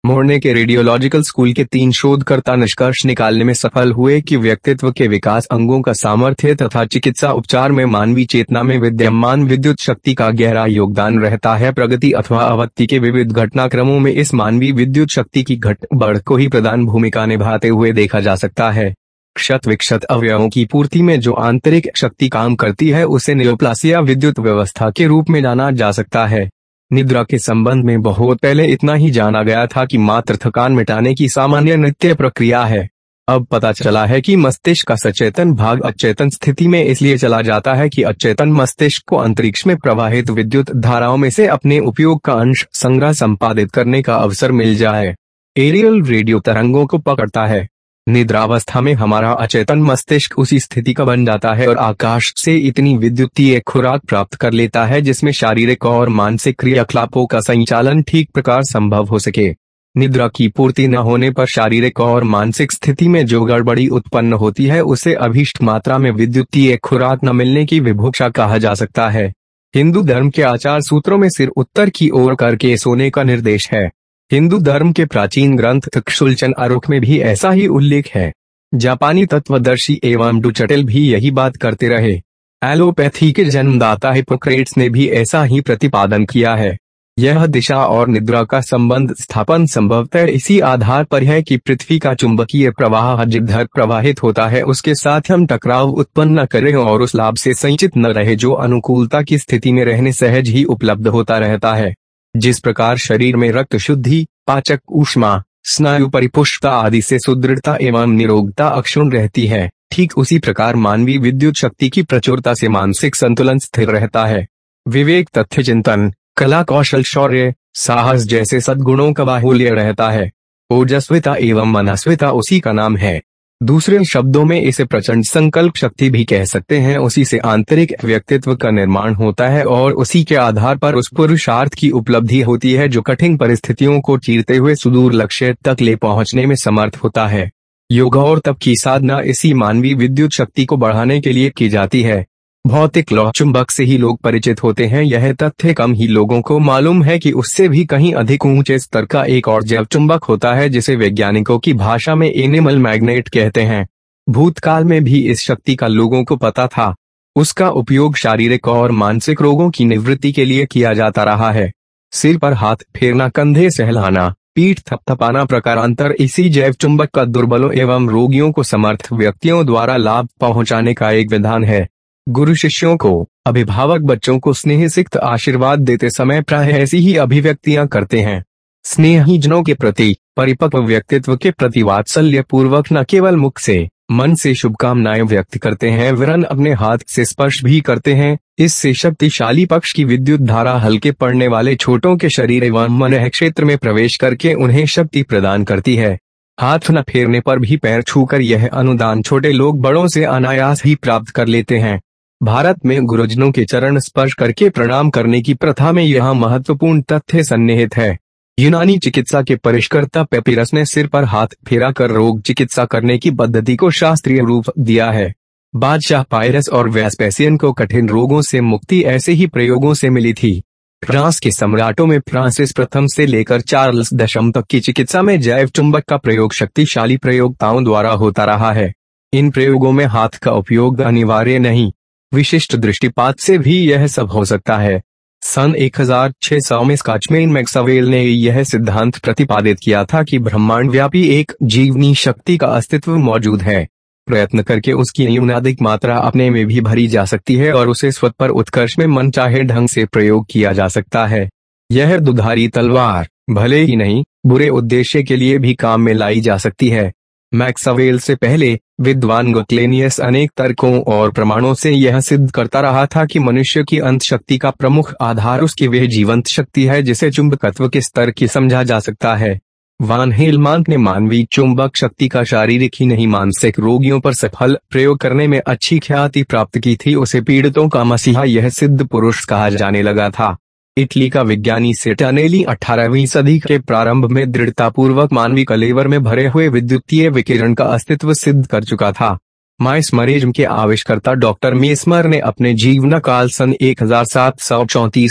मोरने के रेडियोलॉजिकल स्कूल के तीन शोधकर्ता निष्कर्ष निकालने में सफल हुए कि व्यक्तित्व के विकास अंगों का सामर्थ्य तथा चिकित्सा उपचार में मानवीय चेतना में विद्यमान विद्युत शक्ति का गहरा योगदान रहता है। प्रगति अथवा अवत्ति के विविध घटनाक्रमों में इस मानवीय विद्युत शक्ति की घट बढ़ को ही प्रधान भूमिका निभाते हुए देखा जा सकता है। क्षत विक्षत अवयवों की पूर्ति में जो आंतरिक शक्ति काम करती है, उसे नियोप्लासिया विद्युत व्यवस्था के रूप में जाना जा सकता है। निद्रा के संबंध में बहुत पहले इतना ही जाना गया था कि मात्र थकान मिटाने की सामान्य नित्य प्रक्रिया है। अब पता चला है कि मस्तिष्क का सचेतन भाग अचेतन स्थिति में इसलिए चला जाता है कि अचेतन मस्तिष्क को अंतरिक्ष में प्रवाहित विद्युत धाराओं में से अपने उपयोग का अंश संग्रह संपादित करने का अवसर मिल जाए। एरियल रेडियो तरंगों को पकड़ता है। निद्रावस्था में हमारा अचेतन मस्तिष्क उसी स्थिति का बन जाता है और आकाश से इतनी विद्युतीय खुराक प्राप्त कर लेता है जिसमें शारीरिक और मानसिक क्रियाकलापों का संचालन ठीक प्रकार संभव हो सके। निद्रा की पूर्ति न होने पर शारीरिक और मानसिक स्थिति में जो गड़बड़ी उत्पन्न होती है उसे अभीष्ट मात्रा में विद्युतीय खुराक न मिलने की विभुक्षा कहा जा सकता है। हिंदू धर्म के आचार सूत्रों में सिर उत्तर की ओर करके सोने का निर्देश है। हिंदू धर्म के प्राचीन ग्रंथ तक्षुलचन आरोख में भी ऐसा ही उल्लेख है। जापानी तत्वदर्शी एवं डुचटेल भी यही बात करते रहे। एलोपैथी के जन्मदाता हिपोक्रेट्स ने भी ऐसा ही प्रतिपादन किया है। यह दिशा और निद्रा का संबंध स्थापन संभवतः इसी आधार पर है कि पृथ्वी का चुंबकीय प्रवाह जिधर प्रवाहित होता है उसके साथ हम टकराव उत्पन्न न करें और उस लाभ से संचित न रहे जो अनुकूलता की स्थिति में रहने सहज ही उपलब्ध होता रहता है। जिस प्रकार शरीर में रक्त शुद्धि, पाचक ऊष्मा स्नायु परिपुष्टता आदि से सुदृढ़ता एवं निरोगता अक्षुण रहती है, ठीक उसी प्रकार मानवीय विद्युत शक्ति की प्रचुरता से मानसिक संतुलन स्थिर रहता है। विवेक, तथ्य, चिंतन, कला, कौशल, शौर्य, साहस जैसे सद्गुणों का बाहुल्य रहता है। ओजस्विता एवं मनस्विता उसी का नाम है। दूसरे शब्दों में इसे प्रचंड संकल्प शक्ति भी कह सकते हैं। उसी से आंतरिक व्यक्तित्व का निर्माण होता है और उसी के आधार पर उस पुरुषार्थ की उपलब्धि होती है जो कठिन परिस्थितियों को चीरते हुए सुदूर लक्ष्य तक ले पहुँचने में समर्थ होता है। योगा और तप की साधना इसी मानवीय विद्युत शक्ति को बढ़ाने के लिए की जाती है। भौतिक लौह चुंबक से ही लोग परिचित होते हैं। यह तथ्य कम ही लोगों को मालूम है कि उससे भी कहीं अधिक ऊँचे स्तर का एक और जैव चुंबक होता है, जिसे वैज्ञानिकों की भाषा में एनिमल मैग्नेट कहते हैं। भूतकाल में भी इस शक्ति का लोगों को पता था। उसका उपयोग शारीरिक और मानसिक रोगों की निवृत्ति के लिए किया जाता रहा है। सिर पर हाथ फेरना, कंधे सहलाना, पीठ थपथपाना प्रकारांतर, इसी जैव चुंबक का दुर्बलों एवं रोगियों को समर्थ व्यक्तियों द्वारा लाभ पहुँचाने का एक विधान है। गुरु शिष्यों को, अभिभावक बच्चों को स्नेह सिक्त आशीर्वाद देते समय प्राय ऐसी ही अभिव्यक्तियाँ करते हैं। स्नेही जनों के प्रति, परिपक्व व्यक्तित्व के प्रति वात्सल्य पूर्वक न केवल मुख से, मन से शुभकामनाएँ व्यक्त करते हैं, वरन अपने हाथ से स्पर्श भी करते हैं, इससे शक्तिशाली पक्ष की विद्युत धारा हल्के पड़ने वाले छोटों के शरीर एवं मन क्षेत्र में प्रवेश करके उन्हें शक्ति प्रदान करती है। हाथ न फेरने पर भी पैर छूकर यह अनुदान छोटे लोग बड़ों से अनायास ही प्राप्त कर लेते हैं। भारत में गुरुजनों के चरण स्पर्श करके प्रणाम करने की प्रथा में यह महत्वपूर्ण तथ्य सन्निहित है। यूनानी चिकित्सा के परिष्कर्ता पेपिरस ने सिर पर हाथ फेरा कर रोग चिकित्सा करने की पद्धति को शास्त्रीय रूप दिया है। बादशाह पायरस और वैस्पेसियन को कठिन रोगों से मुक्ति ऐसे ही प्रयोगों से मिली थी। फ्रांस के सम्राटों में फ्रांसिस प्रथम से लेकर चार्ल्स दशम तक की चिकित्सा में जैव चुंबक का प्रयोग शक्तिशाली प्रयोगताओं द्वारा होता रहा है। इन प्रयोगों में हाथ का उपयोग अनिवार्य नहीं विशिष्ट दृष्टिपात से भी यह सब हो सकता है। सन 1600 में स्कॉचमैन मैक्सवेल ने यह सिद्धांत प्रतिपादित किया था कि ब्रह्मांड व्यापी एक जीवनी शक्ति का अस्तित्व मौजूद है। प्रयत्न करके उसकी न्यूनाधिक मात्रा अपने में भी भरी जा सकती है और उसे स्वत पर उत्कर्ष में मन चाहे ढंग से प्रयोग किया जा सकता है। यह दुधारी तलवार, भले ही नहीं, बुरे उद्देश्य के लिए भी काम में लाई जा सकती है। मैक्सवेल से पहले, विद्वान गोक्लेनियस अनेक तर्कों और प्रमाणों से यह सिद्ध करता रहा था कि मनुष्य की अंत शक्ति का प्रमुख आधार उसकी वह जीवंत शक्ति है जिसे चुंबकत्व के स्तर की समझा जा सकता है। वान हेलमांक ने मानवीय चुंबक शक्ति का शारीरिक ही नहीं, मानसिक रोगियों पर सफल प्रयोग करने में अच्छी ख्याति प्राप्त की थी, उसे पीड़ितों का मसीहा यह सिद्ध पुरुष कहा जाने लगा था। इटली का विज्ञानी सेटानेली 18वीं सदी के प्रारंभ में दृढ़तापूर्वक मानवीय कलेवर में भरे हुए विद्युतीय विकिरण का अस्तित्व सिद्ध कर चुका था। माइस मरीज़ के आविष्कर्ता डॉक्टर मेस्मर ने अपने जीवन काल सन एक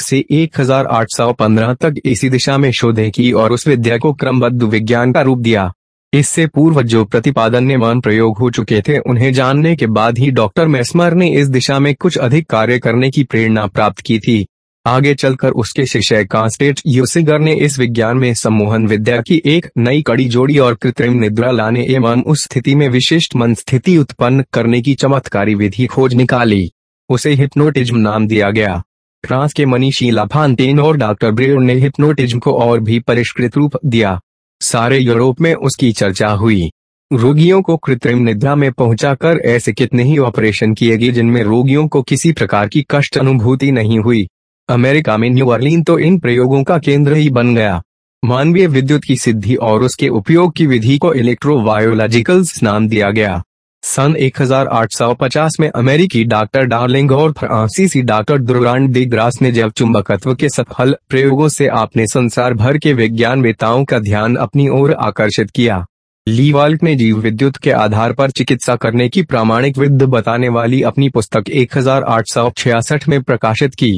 से 1815 तक इसी दिशा में शोधें की और उस विद्या को क्रमबद्ध विज्ञान का रूप दिया। इससे पूर्व जो प्रतिपादन ने मान प्रयोग हो चुके थे, उन्हें जानने के बाद ही डॉक्टर मेस्मर ने इस दिशा में कुछ अधिक कार्य करने की प्रेरणा प्राप्त की थी। आगे चलकर उसके शिष्य कांस्टेट यूसिगर ने इस विज्ञान में सम्मोहन विद्या की एक नई कड़ी जोड़ी और कृत्रिम निद्रा लाने एवं उस स्थिति में विशिष्ट मन स्थिति उत्पन्न करने की चमत्कारी विधि खोज निकाली। उसे हिप्नोटिज्म नाम दिया गया। फ्रांस के मनीषी लाफांटेन और डॉक्टर ब्रेयर ने हिप्नोटिज्म को और भी परिष्कृत रूप दिया। सारे यूरोप में उसकी चर्चा हुई। रोगियों को कृत्रिम निद्रा में पहुंचाकर ऐसे कितने ही ऑपरेशन किए गए जिनमें रोगियों को किसी प्रकार की कष्ट अनुभूति नहीं हुई। अमेरिका में न्यू अर्लिन तो इन प्रयोगों का केंद्र ही बन गया। मानवीय विद्युत की सिद्धि और उसके उपयोग की विधि को इलेक्ट्रोवायोलॉजिकल्स नाम दिया गया। सन 1850 में अमेरिकी डॉक्टर डार्लिंग और फ्रांसीसी डॉक्टर दुरान डी ग्रास ने जब चुंबकत्व के सफल प्रयोगों से आपने संसार भर के विज्ञान वेताओं का ध्यान अपनी ओर आकर्षित किया लीवाल्ट ने जीव विद्युत के आधार पर चिकित्सा करने की प्रामाणिक विद्य बताने वाली अपनी पुस्तक एक हज़ार आठ सौ छियासठ में प्रकाशित की।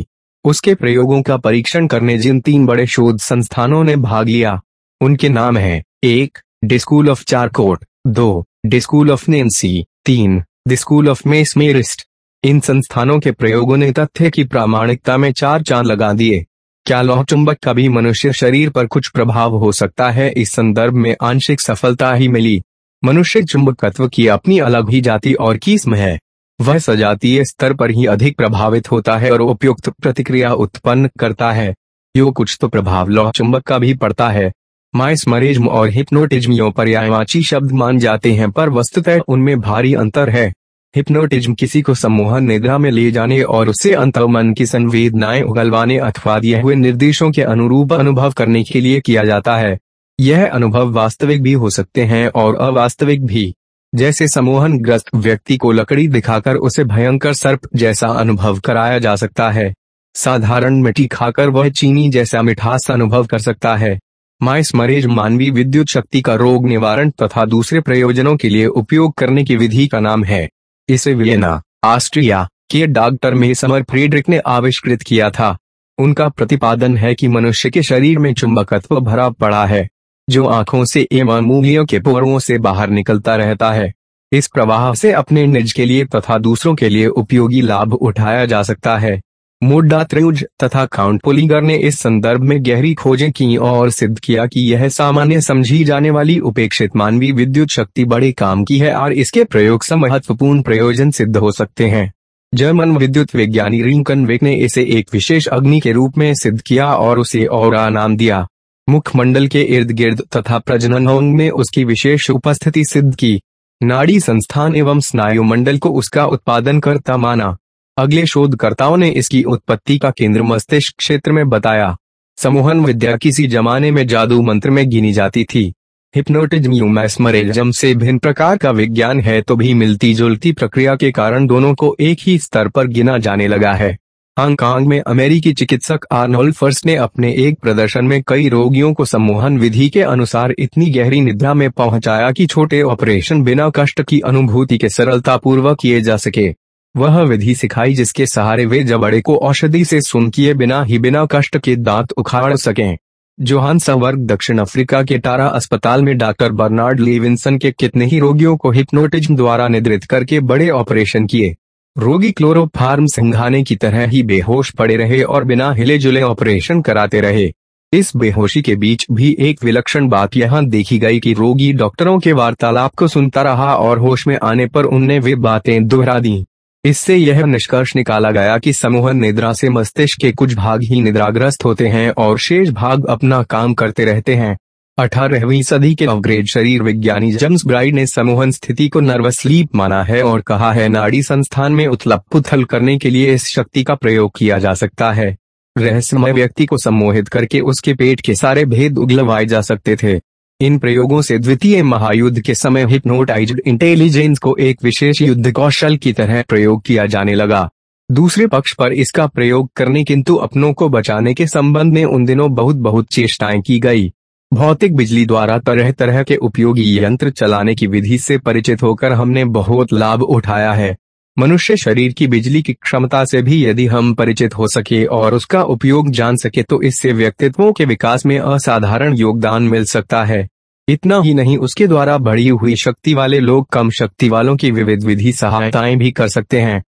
उसके प्रयोगों का परीक्षण करने जिन तीन बड़े शोध संस्थानों ने भाग लिया, उनके नाम हैं, एक डी स्कूल ऑफ़ चारकोट, दो डी स्कूल ऑफ़ नेंसी तीन, द स्कूल ऑफ़ मेसमेरिस्ट। इन संस्थानों के प्रयोगों ने तथ्य की प्रामाणिकता में चार चाँद लगा दिए। क्या लौह चुंबक का भी मनुष्य शरीर पर कुछ प्रभाव हो सकता है? इस संदर्भ में आंशिक सफलता ही मिली। मनुष्य चुंबकत्व की अपनी अलग ही जाति और किस्म है। वह सजातीय स्तर पर ही अधिक प्रभावित होता है और उपयुक्त प्रतिक्रिया उत्पन्न करता है। यो कुछ तो प्रभाव लौह चुंबक का भी पड़ता है। माइसमरिज्म और हिप्नोटिज्म पर्यायवाची शब्द मान जाते हैं, पर वस्तुतः उनमें भारी अंतर है। हिप्नोटिज्म किसी को सम्मोहन निद्रा में ले जाने और उससे अंतर्मन की संवेदनाएँ उगलवाने अथवा दिए हुए निर्देशों के अनुरूप अनुभव करने के लिए किया जाता है। यह अनुभव वास्तविक भी हो सकते हैं और अवास्तविक भी। जैसे समूहन ग्रस्त व्यक्ति को लकड़ी दिखाकर उसे भयंकर सर्प जैसा अनुभव कराया जा सकता है। साधारण मिट्टी खाकर वह चीनी जैसा मिठास अनुभव कर सकता है। माइस मरीज़ मानवीय विद्युत शक्ति का रोग निवारण तथा दूसरे प्रयोजनों के लिए उपयोग करने की विधि का नाम है। इसे वियना ऑस्ट्रिया के डॉक्टर में समर फ्रेडरिक ने आविष्कृत किया था। उनका प्रतिपादन है कि मनुष्य के शरीर में चुंबकत्व भरा पड़ा है। जो आँखों से एवं मूंगियों के पोरों से बाहर निकलता रहता है। इस प्रवाह से अपने निज के लिए तथा दूसरों के लिए उपयोगी लाभ उठाया जा सकता है। मोडा त्रिउज तथा काउंट पोलिगर ने इस संदर्भ में गहरी खोजें की और सिद्ध किया कि यह सामान्य समझी जाने वाली उपेक्षित मानवीय विद्युत शक्ति बड़े काम की है और इसके प्रयोग से महत्वपूर्ण प्रयोजन सिद्ध हो सकते हैं। जर्मन विद्युत विज्ञानी रिंकन ने इसे एक विशेष अग्नि के रूप में सिद्ध किया और उसे और नाम दिया। मुखमंडल के इर्द गिर्द तथा प्रजनन अंग में उसकी विशेष उपस्थिति सिद्ध की। नाड़ी संस्थान एवं स्नायु मंडल को उसका उत्पादन करता माना। अगले शोधकर्ताओं ने इसकी उत्पत्ति का केंद्र मस्तिष्क क्षेत्र में बताया। समूहन विद्या किसी जमाने में जादू मंत्र में गिनी जाती थी। हिप्नोटिज्म से भिन्न प्रकार का विज्ञान है तो भी मिलती जुलती प्रक्रिया के कारण दोनों को एक ही स्तर पर गिना जाने लगा है। हांगकांग में अमेरिकी चिकित्सक आर्नोल्ड फ़र्स्ट ने अपने एक प्रदर्शन में कई रोगियों को सम्मोहन विधि के अनुसार इतनी गहरी निद्रा में पहुँचाया कि छोटे ऑपरेशन बिना कष्ट की अनुभूति के सरलता पूर्वक किए जा सके। वह विधि सिखाई जिसके सहारे वे जबड़े को औषधि से सुन किए बिना ही बिना कष्ट के दांत उखाड़ सकें। जोहानसवर्ग दक्षिण अफ्रीका के टारा अस्पताल में डॉक्टर बर्नार्ड लेविंसन के कितने ही रोगियों को हिप्नोटिज्म द्वारा निद्रित करके बड़े ऑपरेशन किए। रोगी क्लोरोफार्म सिंघाने की तरह ही बेहोश पड़े रहे और बिना हिले जुले ऑपरेशन कराते रहे। इस बेहोशी के बीच भी एक विलक्षण बात यहाँ देखी गई कि रोगी डॉक्टरों के वार्तालाप को सुनता रहा और होश में आने पर उनने वे बातें दोहरा दी। इससे यह निष्कर्ष निकाला गया कि समूह निद्रा से मस्तिष्क के कुछ भाग ही निद्राग्रस्त होते हैं और शेष भाग अपना काम करते रहते हैं। अठारहवीं सदी के अवग्रेड शरीर विज्ञानी जेम्स ब्राइड ने समूहन स्थिति को नर्वस लीप माना है और कहा है, नाड़ी संस्थान में उथल पुथल करने के लिए इस शक्ति का प्रयोग किया जा सकता है। रहस्यमय व्यक्ति को सम्मोहित करके उसके पेट के सारे भेद उगलवाए जा सकते थे। इन प्रयोगों से द्वितीय महायुद्ध के समय हिप्नोटाइज्ड इंटेलिजेंस को एक विशेष युद्ध कौशल की तरह प्रयोग किया जाने लगा। दूसरे पक्ष पर इसका प्रयोग करने किंतु अपनों को बचाने के संबंध में उन दिनों बहुत बहुत चेष्टाएँ की गई। भौतिक बिजली द्वारा तरह तरह के उपयोगी यंत्र चलाने की विधि से परिचित होकर हमने बहुत लाभ उठाया है। मनुष्य शरीर की बिजली की क्षमता से भी यदि हम परिचित हो सके और उसका उपयोग जान सके तो इससे व्यक्तित्वों के विकास में असाधारण योगदान मिल सकता है। इतना ही नहीं, उसके द्वारा बढ़ी हुई शक्ति वाले लोग कम शक्ति वालों की विविध विधि सहायताएँ भी कर सकते हैं।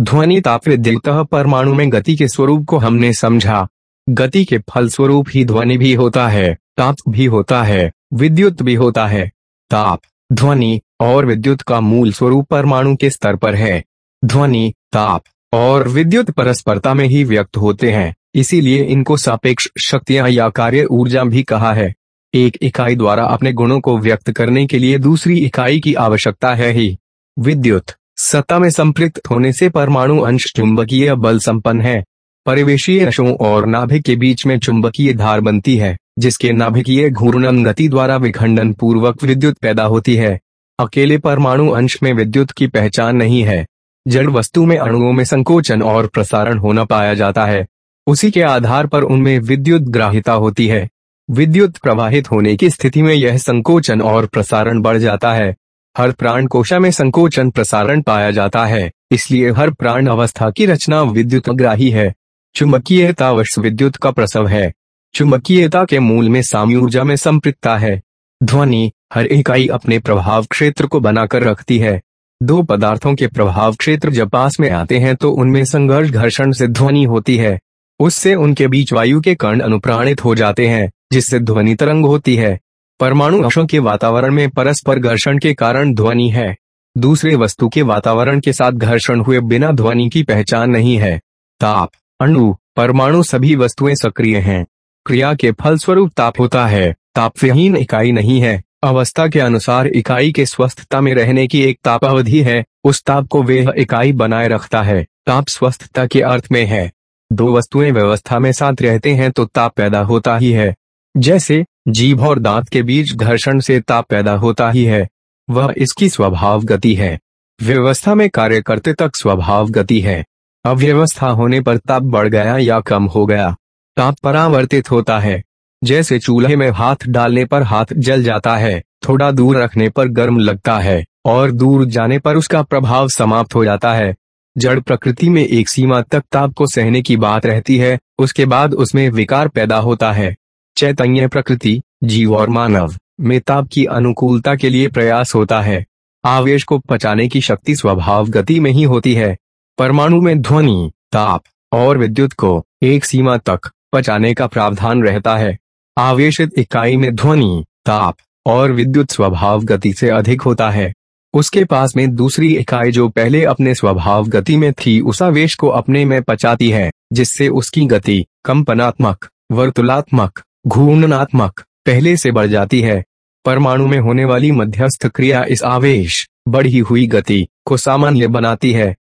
ध्वनि ताप विद्युत परमाणु में गति के स्वरूप को हमने समझा। गति के फल स्वरूप ही ध्वनि भी होता है। ताप भी होता है, विद्युत भी होता है। ताप, ध्वनि और विद्युत का मूल स्वरूप परमाणु के स्तर पर है। ध्वनि, ताप और विद्युत परस्परता में ही व्यक्त होते हैं, इसीलिए इनको सापेक्ष शक्तियाँ या कार्य ऊर्जा भी कहा है। एक इकाई द्वारा अपने गुणों को व्यक्त करने के लिए दूसरी इकाई की आवश्यकता है ही। विद्युत, सत्ता में संपृक्त होने से परमाणु अंश चुंबकीय बल संपन्न है। परिवेशीय अंशों और नाभिक के बीच में चुंबकीय धार बनती है। जिसके नाभिकीय घूर्णन गति द्वारा विखंडन पूर्वक विद्युत पैदा होती है। अकेले परमाणु अंश में विद्युत की पहचान नहीं है। जड़ वस्तु में अणुओं में संकोचन और प्रसारण होना पाया जाता है। उसी के आधार पर उनमें विद्युत ग्राहिता होती है। विद्युत प्रवाहित होने की स्थिति में यह संकोचन और प्रसारण बढ़ जाता है। हर प्राण कोशा में संकोचन प्रसारण पाया जाता है। इसलिए हर प्राण अवस्था की रचना विद्युत ग्राही है। चुंबकीयतावश विद्युत का प्रसव है। चुंबकीयता के मूल में साम्य ऊर्जा में संपृक्ता है। ध्वनि हर इकाई अपने प्रभाव क्षेत्र को बनाकर रखती है। दो पदार्थों के प्रभाव क्षेत्र जब पास में आते हैं तो उनमें संघर्ष घर्षण से ध्वनि होती है। उससे उनके बीच वायु के कण अनुप्राणित हो जाते हैं, जिससे ध्वनि तरंग होती है। परमाणु अंशों के वातावरण में परस्पर घर्षण के कारण ध्वनि है। दूसरे वस्तु के वातावरण के साथ घर्षण हुए बिना ध्वनि की पहचान नहीं है। ताप, अणु, परमाणु सभी वस्तुएँ सक्रिय हैं। क्रिया के फलस्वरूप ताप होता है। ताप विहीन इकाई नहीं है। अवस्था के अनुसार इकाई के स्वस्थता में रहने की एक ताप अवधि है। उस ताप को वह इकाई बनाए रखता है। ताप स्वस्थता के अर्थ में है। दो वस्तुएँ व्यवस्था में साथ रहते हैं तो ताप पैदा होता ही है। जैसे, जीभ और दांत के बीच घर्षण से ताप पैदा होता ही है। वह इसकी स्वभाव गति है। व्यवस्था में कार्य करते तक स्वभाव गति है। अव्यवस्था होने पर ताप बढ़ गया या कम हो गया। ताप परावर्तित होता है। जैसे चूल्हे में हाथ डालने पर हाथ जल जाता है, थोड़ा दूर रखने पर गर्म लगता है, और दूर जाने पर उसका प्रभाव समाप्त हो जाता है। जड़ प्रकृति में एक सीमा तक ताप को सहने की बात रहती है, उसके बाद उसमें विकार पैदा होता है। चैतन्य प्रकृति, जीव और मानव, में ताप की अनुकूलता के लिए प्रयास होता है। आवेश को पचाने की शक्ति स्वभाव गति में ही होती है। परमाणु में ध्वनि, ताप, और विद्युत को एक सीमा तक पचाने का प्रावधान रहता है। आवेशित इकाई में ध्वनि, ताप और विद्युत स्वभाव गति से अधिक होता है। उसके पास में दूसरी इकाई जो पहले अपने स्वभाव गति में थी, उस आवेश को अपने में पचाती है, जिससे उसकी गति कंपनात्मक, वर्तुलात्मक, घूर्णनात्मक पहले से बढ़ जाती है। परमाणु में होने वाली मध्यस्थ क्रिया इस आवेश, बढ़ी हुई गति को सामान्य बनाती है।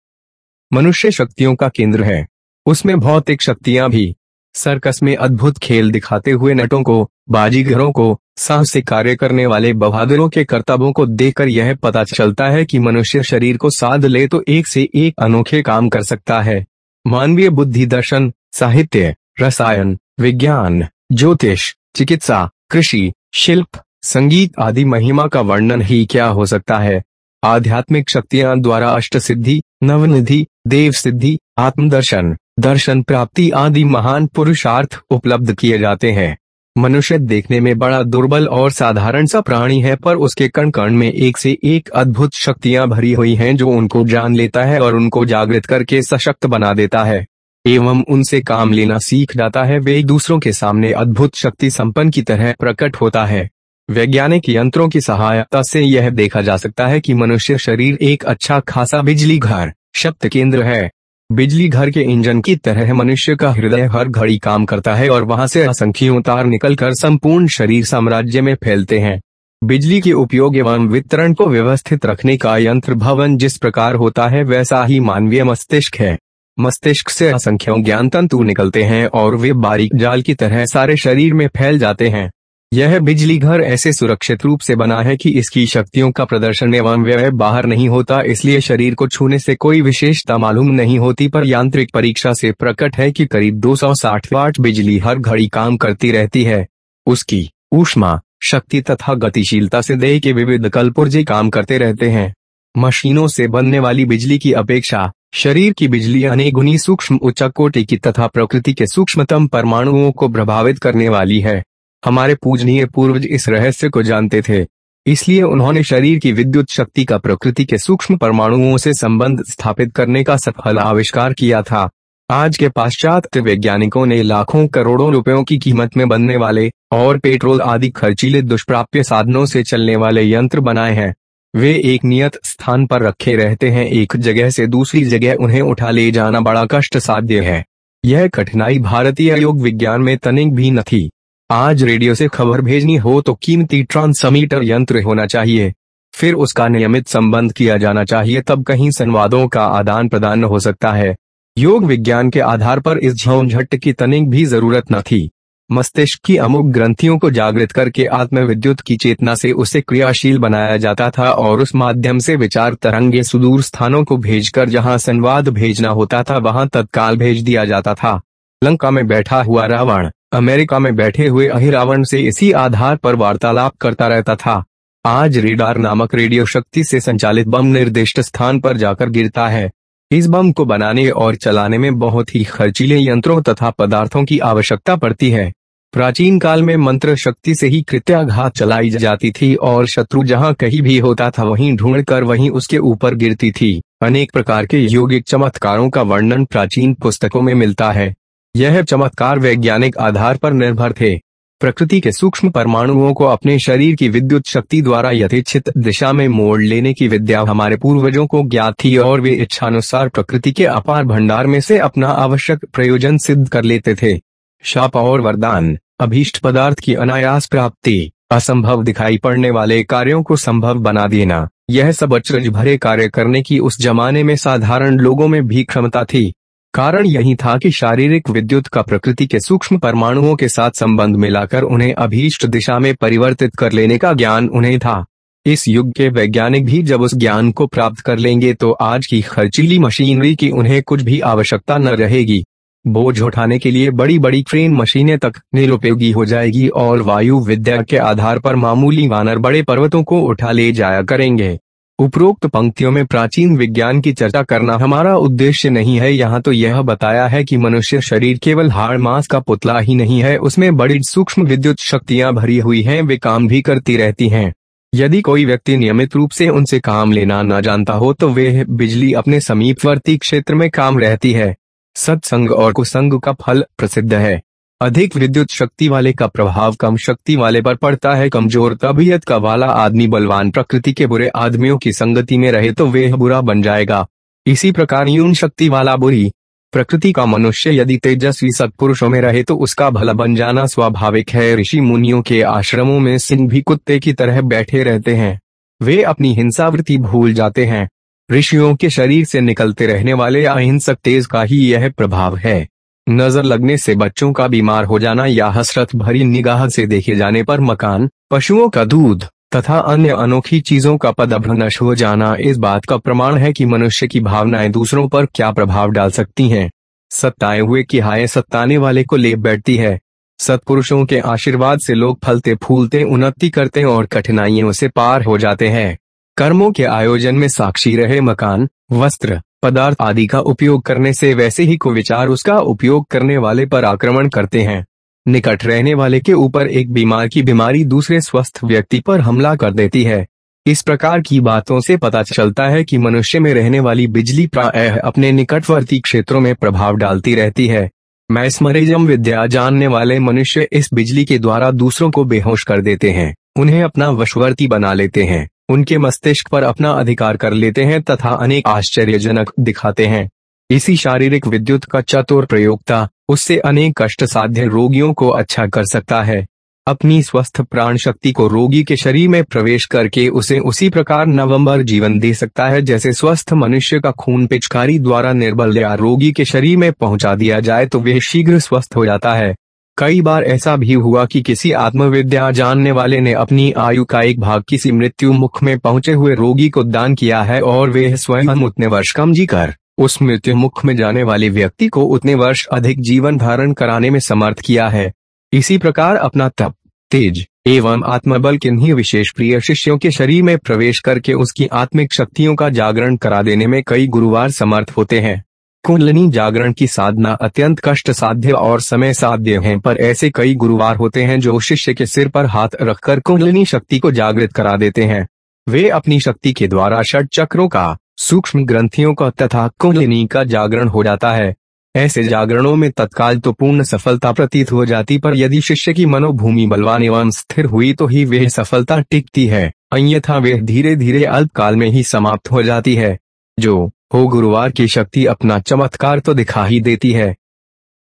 मनुष्य शक्तियों का केंद्र है। उसमें भौतिक शक्तियाँ भी सर्कस में अद्भुत खेल दिखाते हुए नटों को, बाजीगरों को साहस से कार्य करने वाले बहादुरों के कर्तव्यों को देखकर यह पता चलता है कि मनुष्य शरीर को साध ले तो एक से एक अनोखे काम कर सकता है। मानवीय बुद्धि दर्शन, साहित्य, रसायन, विज्ञान, ज्योतिष, चिकित्सा, कृषि, शिल्प, संगीत आदि महिमा का वर्णन ही क्या हो सकता है? आध्यात्मिक शक्तियाँ द्वारा अष्ट सिद्धि नवनिधि देव सिद्धि आत्मदर्शन। दर्शन प्राप्ति आदि महान पुरुषार्थ उपलब्ध किए जाते हैं। मनुष्य देखने में बड़ा दुर्बल और साधारण सा प्राणी है, पर उसके कण कण में एक से एक अद्भुत शक्तियाँ भरी हुई हैं जो उनको जान लेता है और उनको जागृत करके सशक्त बना देता है। एवं उनसे काम लेना सीख जाता है, वे दूसरों के सामने अद्भुत शक्ति संपन्न की तरह प्रकट होता है। वैज्ञानिक यंत्रों की सहायता से यह देखा जा सकता है कि मनुष्य शरीर एक अच्छा खासा बिजली घर, शब्द केंद्र है। बिजली घर के इंजन की तरह मनुष्य का हृदय हर घड़ी काम करता है और वहाँ से असंख्यों तार निकलकर संपूर्ण शरीर साम्राज्य में फैलते हैं। बिजली के उपयोग एवं वितरण को व्यवस्थित रखने का यंत्र भवन जिस प्रकार होता है वैसा ही मानवीय मस्तिष्क है। मस्तिष्क से असंख्यों ज्ञान तंतु निकलते हैं और वे बारीक जाल की तरह सारे शरीर में फैल जाते हैं। यह बिजली घर ऐसे सुरक्षित रूप से बना है कि इसकी शक्तियों का प्रदर्शन एवं व्यय बाहर नहीं होता, इसलिए शरीर को छूने से कोई विशेषता मालूम नहीं होती, पर यांत्रिक परीक्षा से प्रकट है कि करीब 260 वाट बिजली हर घड़ी काम करती रहती है। उसकी ऊष्मा, शक्ति तथा गतिशीलता से देह के विविध कलपुर्जे काम करते रहते हैं। मशीनों से बनने वाली बिजली की अपेक्षा, शरीर की बिजली अनेगुनी सूक्ष्म उच्च कोटि की तथा प्रकृति के सूक्ष्मतम परमाणुओं को प्रभावित करने वाली है। हमारे पूजनीय पूर्वज इस रहस्य को जानते थे। इसलिए उन्होंने शरीर की विद्युत शक्ति का प्रकृति के सूक्ष्म परमाणुओं से संबंध स्थापित करने का सफल आविष्कार किया था। आज के पाश्चात्य वैज्ञानिकों ने लाखों करोड़ों रुपयों की कीमत में बनने वाले और पेट्रोल आदि खर्चीले दुष्प्राप्य साधनों से चलने वाले यंत्र बनाए हैं। वे एक नियत स्थान पर रखे रहते हैं, एक जगह से दूसरी जगह उन्हें उठा ले जाना बड़ा कष्ट साध्य है। यह कठिनाई भारतीय योग विज्ञान में तनिक भी न थी। आज रेडियो से खबर भेजनी हो तो कीमती ट्रांसमीटर यंत्र होना चाहिए। फिर उसका नियमित संबंध किया जाना चाहिए, तब कहीं संवादों का आदान प्रदान हो सकता है। योग विज्ञान के आधार पर इस झोंझट की तनिक भी ज़रूरत न थी। मस्तिष्क की अमुक ग्रंथियों को जागृत करके आत्मविद्युत की चेतना से उसे क्रियाशील बनाया जाता था और उस माध्यम से विचार तरंगे सुदूर स्थानों को भेजकर जहाँ संवाद भेजना होता था, वहाँ तत्काल भेज दिया जाता था। लंका में बैठा हुआ रावण अमेरिका में बैठे हुए अहिरावण से इसी आधार पर वार्तालाप करता रहता था। आज रेडार नामक रेडियो शक्ति से संचालित बम निर्दिष्ट स्थान पर जाकर गिरता है। इस बम को बनाने और चलाने में बहुत ही खर्चीले यंत्रों तथा पदार्थों की आवश्यकता पड़ती है। प्राचीन काल में मंत्र शक्ति से ही कृत्याघात चलाई जाती थी और शत्रु जहाँ कहीं भी होता था वहीं ढूंढकर वहीं उसके ऊपर गिरती थी। अनेक प्रकार के योगिक चमत्कारों का वर्णन प्राचीन पुस्तकों में मिलता है। यह चमत्कार वैज्ञानिक आधार पर निर्भर थे। प्रकृति के सूक्ष्म परमाणुओं को अपने शरीर की विद्युत शक्ति द्वारा यथेच्छित दिशा में मोड़ लेने की विद्या हमारे पूर्वजों को ज्ञात थी और वे इच्छानुसार प्रकृति के अपार भंडार में से अपना आवश्यक प्रयोजन सिद्ध कर लेते थे। शाप और वरदान, अभीष्ट पदार्थ की अनायास प्राप्ति, असंभव दिखाई पड़ने वाले कार्यों को संभव बना देना, यह सब अचरज भरे कार्य करने की उस जमाने में साधारण लोगों में भी क्षमता थी। कारण यही था कि शारीरिक विद्युत का प्रकृति के सूक्ष्म परमाणुओं के साथ संबंध मिलाकर उन्हें अभीष्ट दिशा में परिवर्तित कर लेने का ज्ञान उन्हें था। इस युग के वैज्ञानिक भी जब उस ज्ञान को प्राप्त कर लेंगे तो आज की खर्चीली मशीनरी की उन्हें कुछ भी आवश्यकता न रहेगी। बोझ उठाने के लिए बड़ी बड़ी ट्रेन मशीनें तक निरुपयोगी हो जाएगी और वायु विद्या के आधार पर मामूली वानर बड़े पर्वतों को उठा ले जाया करेंगे। उपरोक्त पंक्तियों में प्राचीन विज्ञान की चर्चा करना हमारा उद्देश्य नहीं है। यहाँ तो यह बताया है कि मनुष्य शरीर केवल हाड़, मांस का पुतला ही नहीं है, उसमें बड़ी सूक्ष्म विद्युत शक्तियाँ भरी हुई हैं, वे काम भी करती रहती हैं। यदि कोई व्यक्ति नियमित रूप से उनसे काम लेना न जानता हो तो वे बिजली अपने समीपवर्ती क्षेत्र में काम रहती है। सत्संग और कुसंग का फल प्रसिद्ध है। अधिक विद्युत शक्ति वाले का प्रभाव कम शक्ति वाले पर पड़ता है। कमज़ोर तबीयत का वाला आदमी बलवान, प्रकृति के बुरे आदमियों की संगति में रहे तो वह बुरा बन जाएगा। इसी प्रकार यून शक्ति वाला बुरी, प्रकृति का मनुष्य यदि तेजस्वी सत्पुरुषों में रहे तो उसका भला बन जाना स्वाभाविक है। ऋषि मुनियों के आश्रमों में सिंह भी कुत्ते की तरह बैठे रहते हैं। वे अपनी हिंसावृत्ति भूल जाते हैं। ऋषियों के शरीर से निकलते रहने वाले अहिंसक तेज का ही यह प्रभाव है। नज़र लगने से बच्चों का बीमार हो जाना या हसरत भरी निगाह से देखे जाने पर मकान, पशुओं का दूध, तथा अन्य अनोखी चीज़ों का पदभ्रनश हो जाना इस बात का प्रमाण है कि मनुष्य की भावनाएँ दूसरों पर क्या प्रभाव डाल सकती हैं। सत्ताए हुए की हाय सत्ताने वाले को ले बैठती है। सत्पुरुषों के आशीर्वाद से लोग फलते फूलते उन्नति करते और कठिनाइयों से पार हो जाते हैं। कर्मों के आयोजन में साक्षी रहे मकान, वस्त्र पदार्थ आदि का उपयोग करने से वैसे ही को विचार उसका उपयोग करने वाले पर आक्रमण करते हैं। निकट रहने वाले के ऊपर एक बीमार की बीमारी दूसरे स्वस्थ व्यक्ति पर हमला कर देती है। इस प्रकार की बातों से पता चलता है कि मनुष्य में रहने वाली बिजली प्राय अपने निकटवर्ती क्षेत्रों में प्रभाव डालती रहती है। मैस्मरिज्म विद्या जानने वाले मनुष्य इस बिजली के द्वारा दूसरों को बेहोश कर देते हैं। उन्हें अपना वशवर्ती बना लेते हैं। उनके मस्तिष्क पर अपना अधिकार कर लेते हैं तथा अनेक आश्चर्यजनक दिखाते हैं। इसी शारीरिक विद्युत का चतुर प्रयोगता उससे अनेक कष्ट साध्य रोगियों को अच्छा कर सकता है। अपनी स्वस्थ प्राण शक्ति को रोगी के शरीर में प्रवेश करके उसे उसी प्रकार नवंबर जीवन दे सकता है जैसे स्वस्थ मनुष्य का खून पिचकारी द्वारा निर्बल या रोगी के शरीर में पहुँचा दिया जाए तो वह शीघ्र स्वस्थ हो जाता है। कई बार ऐसा भी हुआ कि किसी आत्मविद्या जानने वाले ने अपनी आयु का एक भाग किसी मृत्यु मुख में पहुँचे हुए रोगी को दान किया है और वे स्वयं उतने वर्ष कम जी कर उस मृत्यु मुख में जाने वाले व्यक्ति को उतने वर्ष अधिक जीवन धारण कराने में समर्थ किया है। इसी प्रकार अपना तप, तेज एवं आत्मबल किन्हीं विशेष प्रिय शिष्यों के शरीर में प्रवेश करके उसकी आत्मिक शक्तियों का जागरण करा देने में कई गुरुवार समर्थ होते हैं। कुंडलनी जागरण की साधना अत्यंत कष्ट साध्य और समय साध्य है, पर ऐसे कई गुरुवार होते हैं जो शिष्य के सिर पर हाथ रखकर कुंडलिनी शक्ति को जागृत करा देते हैं। वे अपनी शक्ति के द्वारा षट चक्रों का, सूक्ष्म ग्रंथियों का तथा कुंडलिनी का जागरण हो जाता है। ऐसे जागरणों में तत्काल तो पूर्ण सफलता प्रतीत हो जाती, पर यदि शिष्य की मनोभूमि बलवान एवं स्थिर हुई तो ही वह सफलता टिकती है, अन्यथा वह धीरे धीरे अल्पकाल में ही समाप्त हो जाती है। जो हो गुरुवार की शक्ति अपना चमत्कार तो दिखा ही देती है।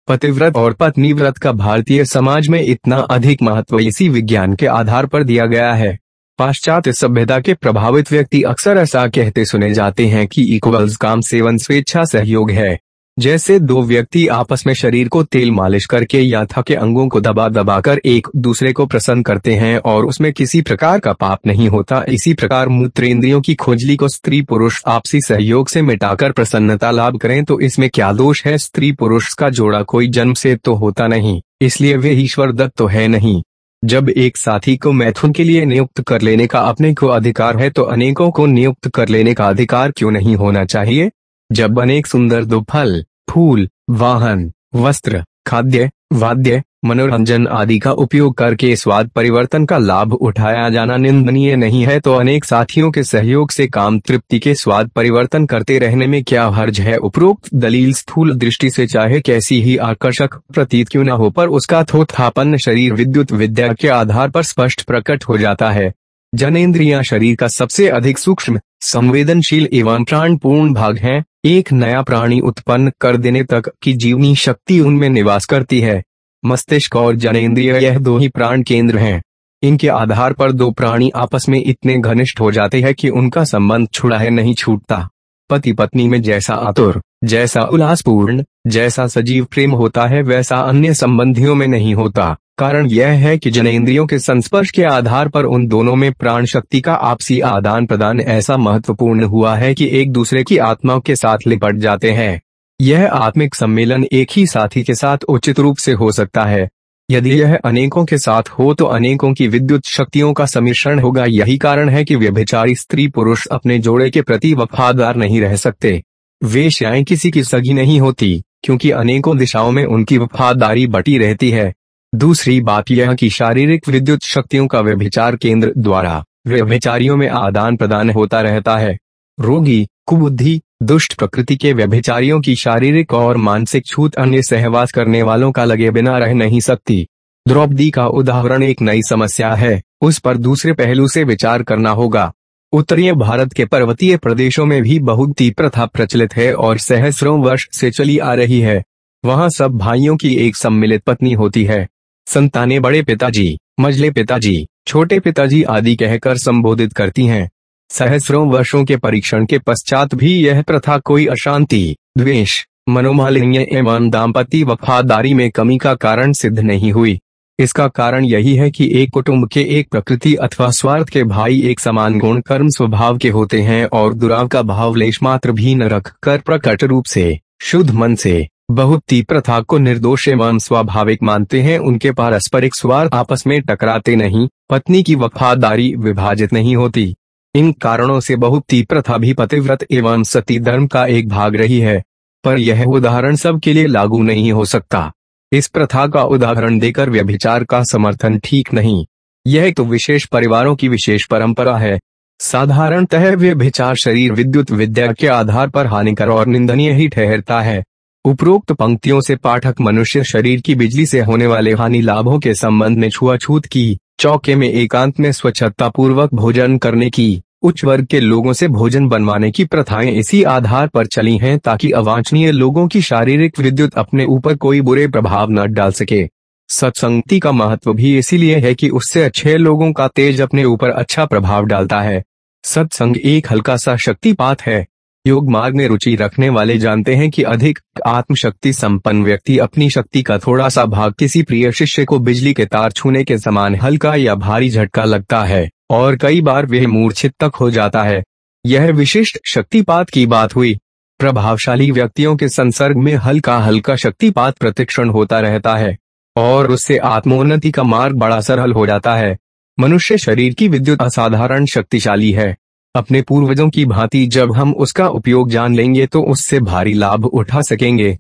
पतिव्रत और पत्नी व्रत का भारतीय समाज में इतना अधिक महत्व इसी विज्ञान के आधार पर दिया गया है। पाश्चात्य सभ्यता के प्रभावित व्यक्ति अक्सर ऐसा कहते सुने जाते हैं कि इक्वल्स काम सेवन स्वेच्छा सहयोग है। जैसे दो व्यक्ति आपस में शरीर को तेल मालिश करके या थके अंगों को दबा दबा कर एक दूसरे को प्रसन्न करते हैं और उसमें किसी प्रकार का पाप नहीं होता। इसी प्रकार मूत्रेंद्रियों की खोजली को स्त्री पुरुष आपसी सहयोग से मिटाकर प्रसन्नता लाभ करें तो इसमें क्या दोष है? स्त्री पुरुष का जोड़ा कोई जन्म से तो होता नहीं, इसलिए वे ईश्वर दत्त तो है नहीं। जब एक साथी को मैथुन के लिए नियुक्त कर लेने का अपने को अधिकार है तो अनेकों को नियुक्त कर लेने का अधिकार क्यों नहीं होना चाहिए? जब अनेक सुंदर दो फल फूल, वाहन, वस्त्र, खाद्य, वाद्य, मनोरंजन आदि का उपयोग करके स्वाद परिवर्तन का लाभ उठाया जाना निंदनीय नहीं है। तो अनेक साथियों के सहयोग से काम तृप्ति के स्वाद परिवर्तन करते रहने में क्या हर्ज है? उपरोक्त दलील स्थूल दृष्टि से चाहे कैसी ही आकर्षक प्रतीत क्यों न हो, पर उसका थोत्थापन शरीर विद्युत विद्या के आधार पर स्पष्ट प्रकट हो जाता है। जनेन्द्रिया शरीर का सबसे अधिक सूक्ष्म संवेदनशील एवं प्राणपूर्ण भाग है। एक नया प्राणी उत्पन्न कर देने तक की जीवनी शक्ति उनमें निवास करती है। मस्तिष्क और जनेन्द्रिय यह दो ही प्राण केंद्र हैं। इनके आधार पर दो प्राणी आपस में इतने घनिष्ठ हो जाते हैं कि उनका संबंध छुड़ा है, नहीं छूटता। पति पत्नी में जैसा आतुर, जैसा उल्लासपूर्ण, जैसा सजीव प्रेम होता है, वैसा अन्य संबंधियों में नहीं होता। कारण यह है कि जनेन्द्रियों के संस्पर्श के आधार पर उन दोनों में प्राण शक्ति का आपसी आदान प्रदान ऐसा महत्वपूर्ण हुआ है कि एक दूसरे की आत्माओं के साथ लिपट जाते हैं। यह आत्मिक सम्मेलन एक ही साथी के साथ उचित रूप से हो सकता है। यदि यह अनेकों के साथ हो तो अनेकों की विद्युत शक्तियों का सम्मिश्रण होगा। यही कारण है कि व्यभिचारी स्त्री पुरुष अपने जोड़े के प्रति वफादार नहीं रह सकते। वे श्याएँ किसी की सगी नहीं होती, क्योंकि अनेकों दिशाओं में उनकी वफादारी बटी रहती है। दूसरी बात यह कि शारीरिक विद्युत शक्तियों का व्यभिचार केंद्र द्वारा व्यभिचारियों में आदान प्रदान होता रहता है। रोगी, कुबुद्धि, दुष्ट प्रकृति के व्यभिचारियों की शारीरिक और मानसिक छूत अन्य सहवास करने वालों का लगे बिना रह नहीं सकती। द्रौपदी का उदाहरण एक नई समस्या है, उस पर दूसरे पहलू से विचार करना होगा। उत्तरीय भारत के पर्वतीय प्रदेशों में भी बहुत ही प्रथा प्रचलित है और सहस्रों वर्ष से चली आ रही है। वहाँ सब भाइयों की एक सम्मिलित पत्नी होती है। संतानें बड़े पिताजी, मजले पिताजी, छोटे पिताजी आदि कहकर संबोधित करती हैं। सहस्रों वर्षों के परीक्षण के पश्चात भी यह प्रथा कोई अशांति, द्वेष, मनोमालिन्य एवं दाम्पत्य वफादारी में कमी का कारण सिद्ध नहीं हुई। इसका कारण यही है कि एक कुटुंब के एक प्रकृति अथवा स्वार्थ के भाई एक समान गुण, कर्म स्वभाव के होते हैं और दुराव का भाव लेश मात्र भी न रख कर प्रकट रूप से, शुद्ध मन से बहुत ही प्रथा को निर्दोष एवं स्वाभाविक मानते हैं, उनके पारस्परिक स्वार्थ आपस में टकराते नहीं, पत्नी की वफादारी विभाजित नहीं होती। इन कारणों से बहुती प्रथा भी पतिव्रत एवं सती धर्म का एक भाग रही है। पर यह उदाहरण सबके लिए लागू नहीं हो सकता। इस प्रथा का उदाहरण देकर व्यभिचार का समर्थन ठीक नहीं। यह तो विशेष परिवारों की विशेष परंपरा है। साधारणतः व्यभिचार शरीर विद्युत विद्या के आधार पर हानिकर और निंदनीय ही ठहरता है। उपरोक्त पंक्तियों से पाठक मनुष्य शरीर की बिजली से होने वाले हानि लाभों के संबंध में छुआछूत की, चौके में एकांत में स्वच्छता पूर्वक भोजन करने की, उच्च वर्ग के लोगों से भोजन बनवाने की प्रथाएँ इसी आधार पर चली हैं ताकि अवांछनीय लोगों की शारीरिक विद्युत अपने ऊपर कोई बुरे प्रभाव न डाल सके। सत्संगति का महत्व भी इसीलिए है कि उससे अच्छे लोगों का तेज अपने ऊपर अच्छा प्रभाव डालता है। सत्संग एक हल्का सा शक्तिपात है। योग मार्ग में रुचि रखने वाले जानते हैं कि अधिक आत्मशक्ति संपन्न व्यक्ति अपनी शक्ति का थोड़ा सा भाग किसी प्रिय शिष्य को बिजली के तार छूने के समान हल्का या भारी झटका लगता है, और कई बार वह मूर्छित तक हो जाता है। यह विशिष्ट शक्तिपात की बात हुई। प्रभावशाली व्यक्तियों के संसर्ग में हल्का हल्का शक्तिपात प्रतिक्षण होता रहता है, और उससे आत्मोन्नति का मार्ग बड़ा सरल हो जाता है। मनुष्य शरीर की विद्युत असाधारण शक्तिशाली है। अपने पूर्वजों की भांति जब हम उसका उपयोग जान लेंगे तो उससे भारी लाभ उठा सकेंगे।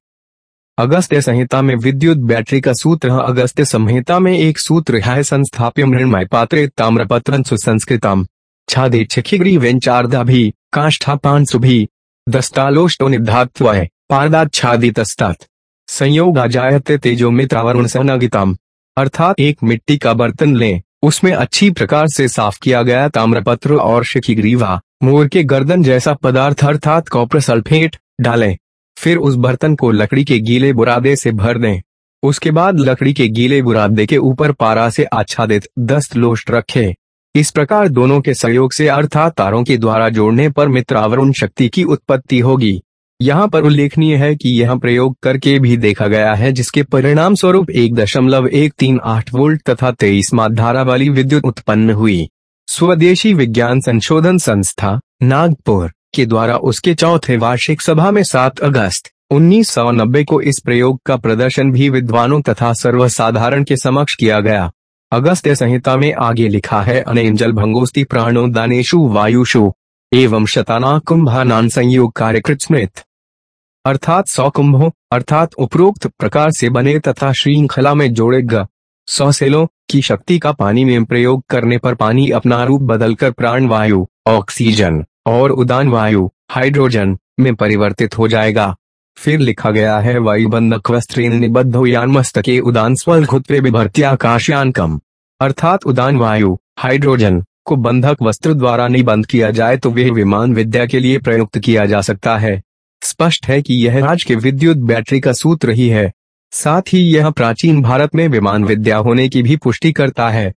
अगस्त्य संहिता में विद्युत बैटरी का सूत्र अगस्त्य संहिता में एक सूत्र है, संस्थाप्य मृणमय पात्रे ताम्रपत्र सुसंस्कृतम। छादे छिखिग्री वेंचार्दा भी, काष्ठा पान सुभी दस्तालोष्टो निधात्व पारदाच्छादितस्तात संयोग आ जायते तेजो मित्रावरुण सनगितम। अर्थात एक मिट्टी का बर्तन लें। उसमें अच्छी प्रकार से साफ़ किया गया ताम्रपत्र और शिखीग्रीवा, मोर के गर्दन जैसा पदार्थ अर्थात कॉपर सल्फेट, डालें। फिर उस बर्तन को लकड़ी के गीले बुरादे से भर दें। उसके बाद लकड़ी के गीले बुरादे के ऊपर पारा से आच्छादित दस्त लोस्ट रखें। इस प्रकार दोनों के सहयोग से अर्थात तारों के द्वारा जोड़ने पर मित्रावरुण शक्ति की उत्पत्ति होगी। यहाँ पर उल्लेखनीय है कि यह प्रयोग करके भी देखा गया है, जिसके परिणाम स्वरूप एक दशमलव एक तीन आठ वोल्ट तथा तेईस धारा वाली विद्युत उत्पन्न हुई। स्वदेशी विज्ञान संशोधन संस्था, नागपुर, के द्वारा उसके चौथे वार्षिक सभा में सात अगस्त 1990 को इस प्रयोग का प्रदर्शन भी विद्वानों तथा सर्वसाधारण के समक्ष किया गया। अगस्त्य संहिता में आगे लिखा है अनेजल भंगोस्ती प्राणो दानेशु वायुषु, एवं शताना कुंभानान संयोग कार्यकृत स्मृत। अर्थात सौ कुंभों अर्थात उपरोक्त प्रकार से बने तथा श्रृंखला में जोड़े ग सौ सेलों की शक्ति का पानी में प्रयोग करने पर पानी अपना रूप बदलकर प्राण वायु, ऑक्सीजन, और उदान वायु, हाइड्रोजन, में परिवर्तित हो जाएगा। फिर लिखा गया है, वायुबंधक वस्त्रेन निबद्ध यान मस्तके उदान स्वल्घुत्वे आकाशयान कम अर्थात उदान वायु, हाइड्रोजन, को बंधक वस्त्र द्वारा निबंध किया जाए तो वह विमान विद्या के लिए प्रयुक्त किया जा सकता है। स्पष्ट है कि यह आज के विद्युत बैटरी का सूत्र ही है। साथ ही यह प्राचीन भारत में विमान विद्या होने की भी पुष्टि करता है।